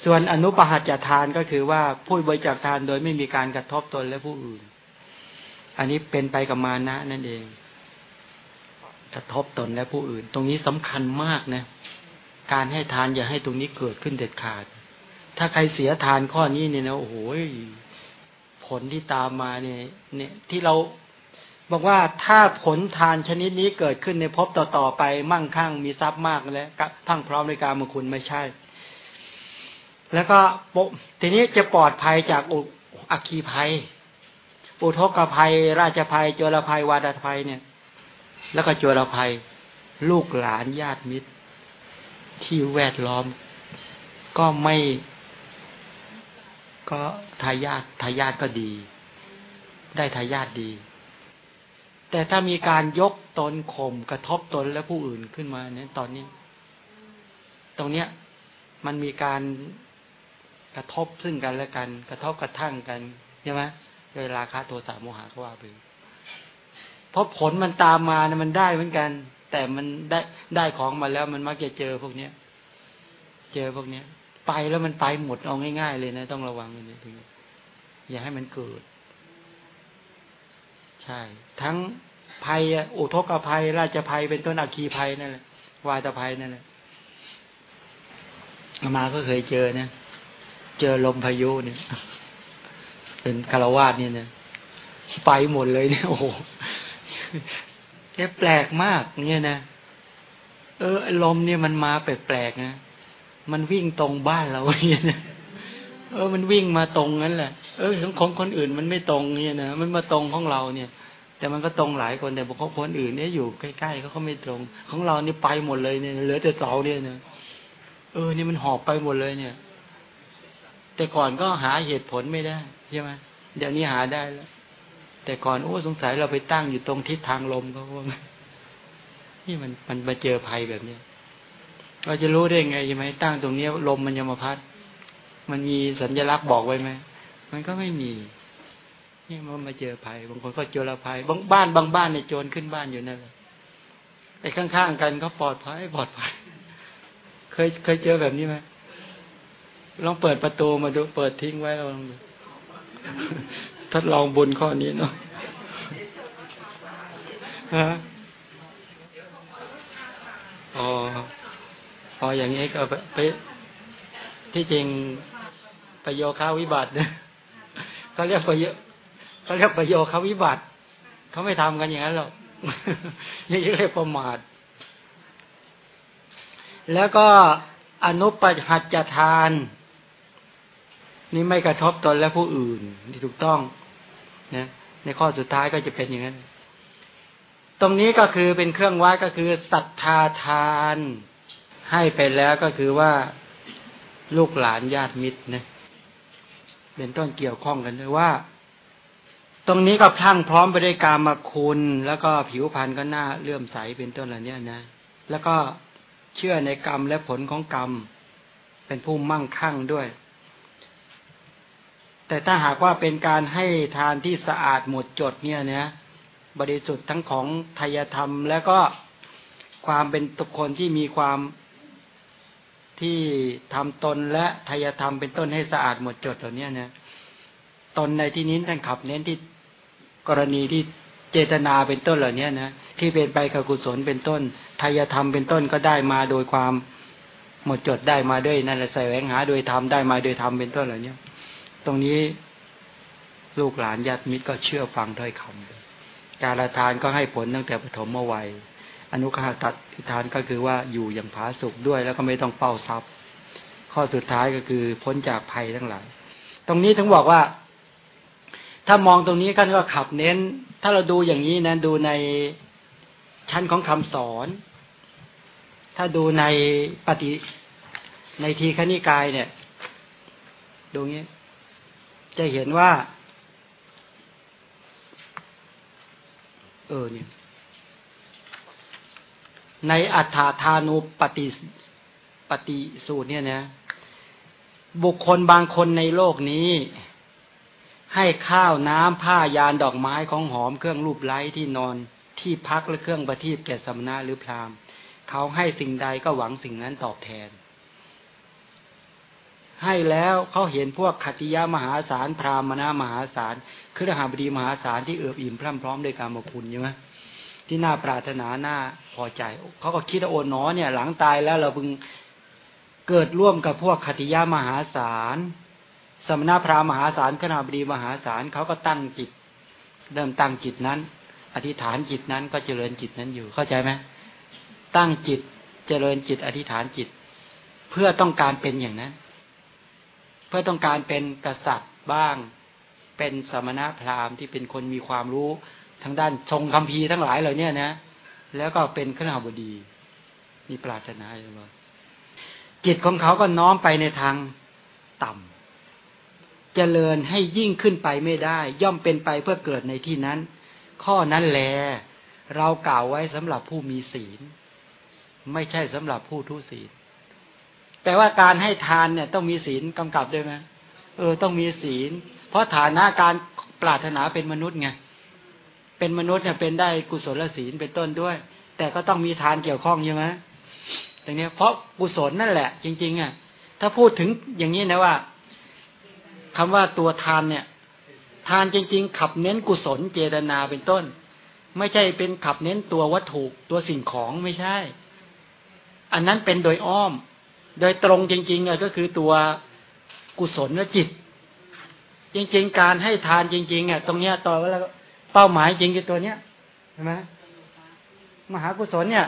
ส่วนอนุปหัจจทานก็คือว่าผู้บริจาคทานโดยไม่มีการกระทบตนและผู้อื่น อันนี้เป็นไปกับมานะนั่นเอง กระทบตนและผู้อื่น ตรงนี้สำคัญมากนะ การให้ทานอย่าให้ตรงนี้เกิดขึ้นเด็ดขาด ถ้าใครเสียทานข้อนี้เนี่ยนะโอ้โหผลที่ตามมาเนี่ย เนี่ยที่เรา บอกว่าถ้าผลทานชนิดนี้เกิดขึ้นในภพต่อๆไปมั่งคั่งมีทรัพย์มากแล้วพังพร้อมในการมคุณไม่ใช่ แล้วก็ทีนี้จะปลอดภัยจากอักคีภัย อุทกภัย ราชภัยโจรภัยวาดภัยเนี่ย แล้วก็จรภัย ลูกหลานญาติมิตร ที่แวดล้อม ก็ไม่ ก็ทายาททายาทก็ดี ได้ทายาทดี แต่ถ้ามีการยกตนข่มกระทบตนและผู้อื่นขึ้นมาเนี่ยตอนนี้ ตรงเนี้ยมันมีการกระทบซึ่งกันและกัน กระทบกระทั่งกันใช่ไหมเวลาคาโทสะโมหะก็ว่าไปเพราะผลมันตามมานะมันได้เหมือนกัน แต่มันได้ได้ของมาแล้วมันมักจะเจอพวกเนี้ย เจอพวกเนี้ย ไปแล้วมันไปหมดเอาง่ายๆเลยนะ ต้องระวังเลยถึงอย่าให้มันเกิด ใช่ ทั้งภัยอุทกภัย ราชภัยเป็นต้นอัคคีภัยนั่นแหละวาตภัยนั่นแหละมาก็เคยเจอนะเจอลมพายุเนี่ย เป็นคารวาสเนี่ยนะไปหมดเลยเนี่ยโอ้โหแปลกมากเนี่ยนะเออลมเนี่ยมันมาแปลกๆนะมันวิ่งตรงบ้านเราเนี่ย เออมันวิ่งมาตรงนั้นแหละ เออของคนอื่นมันไม่ตรงเนี่ยนะมันมาตรงของเราเนี่ย แต่มันก็ตรงหลายคนแต่บุคคลคนอื่นเนี่ยอยู่ใกล้ๆเขาเขาไม่ตรง ของเรานี่ไปหมดเลยเนี่ยเหลือแต่เสาเนี่ยนะเออนี่มันหอบไปหมดเลยเนี่ย แต่ก่อนก็หาเหตุผลไม่ได้ใช่ไหมเดี๋ยวนี้หาได้แล้วแต่ก่อนโอ้สงสัยเราไปตั้งอยู่ตรงทิศทางลมก็ว่านี่มันมันมาเจอภัยแบบเนี้ยเราจะรู้ได้ไงใช่ไหมตั้งตรงเนี้ยลมมันจะมาพัด มันมีสัญลักษณ์บอกไว้ไหมมันก็ไม่มีนี่มันมาเจอภัย บางคนก็เจอภัยบางบ้านบางบ้านในโจรขึ้นบ้านอยู่นั่นแหละไอ้ข้างๆกันเขาปลอดภัยปลอดภัย เคยเคยเจอแบบนี้ไหมลองเปิดประตูมาดูเปิดทิ้งไว้ลองดูทดลองบุญข้อนี้เนาะฮะอ๋อพออย่างนี้ก็ไปที่จริง ประโยคาวิบัติเนี่ยเขาเรียกประโยเขาเรียกประโยคาวิบัติเขาไม่ทำกันอย่างนั้นหรอกนี่เรียกประมาท แล้วก็อนุปหัจจทาน นี่ไม่กระทบตนและผู้อื่นที่ถูกต้องนะในข้อสุดท้ายก็จะเป็นอย่างนั้น ตรงนี้ก็คือเป็นเครื่องวัดก็คือศรัทธาทาน ให้ไปแล้วก็คือว่าลูกหลานญาติมิตรนะ เป็นต้นเกี่ยวข้องกันด้วยว่า ตรงนี้ก็พลั่งพร้อมไปด้วยการมาคุณ แล้วก็ผิวพรรณก็หน่าเลื่อมใสเป็นต้นอะไรเนี้ยนะ แล้วก็เชื่อในกรรมและผลของกรรม เป็นผู้มั่งคั่งด้วย แต่ถ้าหากว่าเป็นการให้ทานที่สะอาดหมดจดเนี่ยนะบริสุทธิ์ทั้งของทายธรรม แล้วก็ความเป็นตุคคลที่มีความ ที่ทำตนและทายธรรมเป็นต้นให้สะอาดหมดจดเหล่านี้นะตนในที่นี้ท่านขับเน้นที่กรณีที่เจตนาเป็นต้นเหล่านี้นะที่เป็นไปกับกุศลเป็นต้นทายธรรมเป็นต้นก็ได้มาโดยความหมดจดได้มาด้วยนั่นแหละแสวงหาโดยธรรมได้มาโดยธรรมเป็นต้นเหล่านี้ตรงนี้ลูกหลานญาติมิตรก็เชื่อฟังถ้อยคำการละทานก็ให้ผลตั้งแต่ปฐมวัย อนุคาตัดทานก็คือว่าอยู่อย่างผาสุกด้วย แล้วก็ไม่ต้องเป้าทรัพย์ ข้อสุดท้ายก็คือพ้นจากภัยทั้งหลาย ตรงนี้ถึงบอกว่า ถ้ามองตรงนี้กันก็ขับเน้น ถ้าเราดูอย่างนี้นะดูในชั้นของคำสอน ถ้าดูในปฏิในทีขณิกายเนี่ย ดูงี้ จะเห็นว่า เออเนี่ย ในอัฏฐาธานุปฏิปฏิสูตรเนี่ยนะ บุคคลบางคนในโลกนี้ ให้ข้าวน้ำผ้ายานดอกไม้ของหอมเครื่องรูปไล้ที่นอนที่พักและเครื่องประทีปแก่สมณะหรือพราหมณ์เขาให้สิ่งใดก็หวังสิ่งนั้นตอบแทน ให้แล้วเขาเห็นพวกขติยามหาศาลพราหมณามหาศาลคือหาบดีมหาศาลที่เอือบอิ่มพร่ำพร้อมด้วยการมคุณใช่ไหม ที่น่าปรารถนาหน้าพอใจ เขาก็คิดว่าโอนอเนี่ย หลังตายแล้วเราพึงเกิดร่วมกับพวกคติยามหาศาล สมณพราหมหาศาลขณาบดีมหาศาลเขาก็ตั้งจิต เริ่มตั้งจิตนั้น อธิษฐานจิตนั้นก็เจริญจิตนั้นอยู่เข้าใจไหมตั้งจิตเจริญจิต อธิษฐานจิต เพื่อต้องการเป็นอย่างนั้น เพื่อต้องการเป็นกษัตริย์บ้าง เป็นสมณพราหมณ์ที่เป็นคนมีความรู้ ทางด้านทรงคำพีทั้งหลายเหล่านี้นะ แล้วก็เป็นขณาบดีมีปรารถนาอย่างไรจิตของเขาก็น้อมไปในทางต่ำเจริญให้ยิ่งขึ้นไปไม่ได้ ย่อมเป็นไปเพื่อเกิดในที่นั้น ข้อนั้นแล เรากล่าวไว้สำหรับผู้มีศีล ไม่ใช่สำหรับผู้ทุศีลแปลว่าการให้ทานเนี่ย ต้องมีศีลกำกับด้วยไหมเออ ต้องมีศีล เพราะฐานะการปรารถนาเป็นมนุษย์ไง เป็นมนุษย์เนี่ยเป็นได้กุศลศีลเป็นต้นด้วย แต่ก็ต้องมีทานเกี่ยวข้องใช่ไหมอย่างนี้เพราะกุศลนั่นแหละ จริง ๆอะถ้าพูดถึงอย่างนี้นะว่าคำว่าตัวทานเนี่ย ทานจริง ๆ ขับเน้นกุศลเจตนาเป็นต้น ไม่ใช่เป็นขับเน้นตัววัตถุตัวสิ่งของไม่ใช่ อันนั้นเป็นโดยอ้อม โดยตรงจริงๆก็คือตัวกุศลและจิต จริง ๆ การให้ทานจริงๆอะตรงเนี้ยต่อว่า เป้าหมายจริงคือตัวเนี้ยใช่ไหมมหากุศลเนี่ย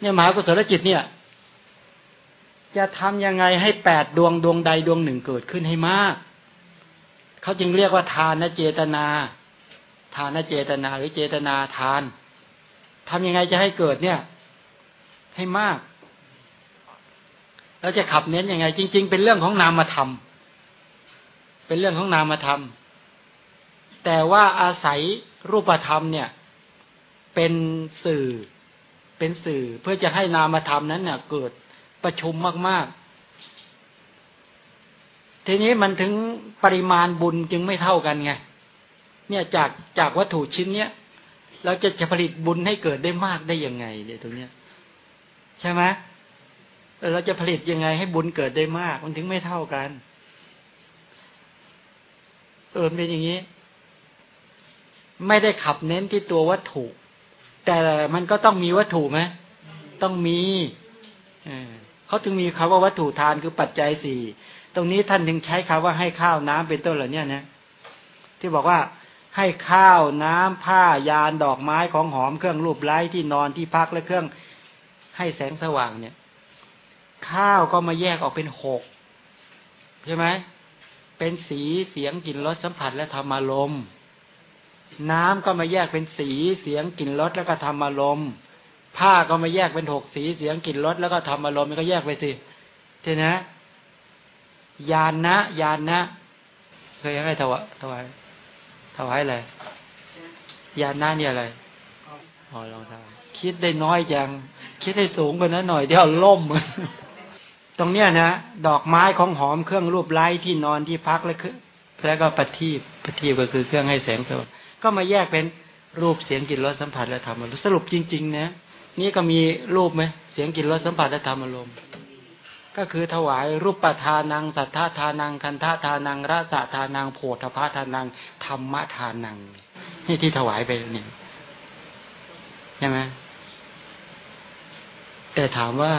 เนี่ยมหากุศลจิตเนี่ย จะทำยังไงให้แปดดวงดวงใดดวงหนึ่งเกิดขึ้นให้มาก เขาจึงเรียกว่าทานเจตนา ทานเจตนาหรือเจตนาทานทำยังไงจะให้เกิดเนี่ย ให้มากเราจะขับเน้นยังไง จริง ๆ เป็นเรื่องของนามธรรม เป็นเรื่องของนามธรรม แต่ว่าอาศัยรูปธรรมเนี่ย เป็นสื่อเป็นสื่อเพื่อจะให้นามธรรมนั้นเนี่ยเกิดประชุมมาก ๆ ทีนี้มันถึงปริมาณบุญจึงไม่เท่ากันไงเนี่ยจากจากวัตถุชิ้นเนี้ยเราจะจะผลิตบุญให้เกิดได้มากได้ยังไงเนี่ยตรงเนี้ย ใช่ไหมเราจะผลิตยังไงให้บุญเกิดได้มาก มันถึงไม่เท่ากัน เออเป็นอย่างนี้ ไม่ได้ขับเน้นที่ตัววัตถุ แต่มันก็ต้องมีวัตถุไหมต้องมีเขาถึงมีคำว่าวัตถุทานคือปัจจัยสี่ตรงนี้ท่านถึงใช้คำว่าให้ข้าวน้ำเป็นต้นเหล่านี้นะที่บอกว่าให้ข้าวน้ำผ้ายานดอกไม้ของหอมเครื่องรูปไล้ที่นอนที่พักและเครื่องให้แสงสว่างเนี่ย ข้าวก็มาแยกออกเป็นหกใช่ไหมเป็นสีเสียงกลิ่นรสสัมผัสและธรรมารมณ์ น้ำก็มาแยกเป็นสีเสียงกลิ่นรสแล้วก็ธรรมารมณ์ผ้าก็มาแยกเป็นหกสีเสียงกลิ่นรสแล้วก็ธรรมารมณ์มันก็แยกไปสิทีนะยานนะยานนะ เคยให้ถวายถวายถวายอะไรยานนะเนี่ยอะไรอ๋อลองทำคิดได้น้อยจัง คิดได้สูงกว่านั้นหน่อยเดี๋ยวล่มตรงเนี้ยนะดอกไม้ของหอมเครื่องรูปไล้ที่นอนที่พักแล้วคือแล้วก็ปฏิบปฏิบก็คือเครื่องให้แสงสว่าง ก็มาแยกเป็นรูปเสียงกลิ่นรสสัมผัสและธรรมอารมณ์สรุปจริง ๆ นะ นี่ก็มีรูปไหมเสียงกลิ่นรสสัมผัสและธรรมอารมณ์ก็คือถวายรูปปทานัง สัทธาทานัง คันธาทานังราสะทานังโพธพาทานังธรรมทานังนี่ที่ถวายไปนี่ใช่ไหมแต่ถามว่า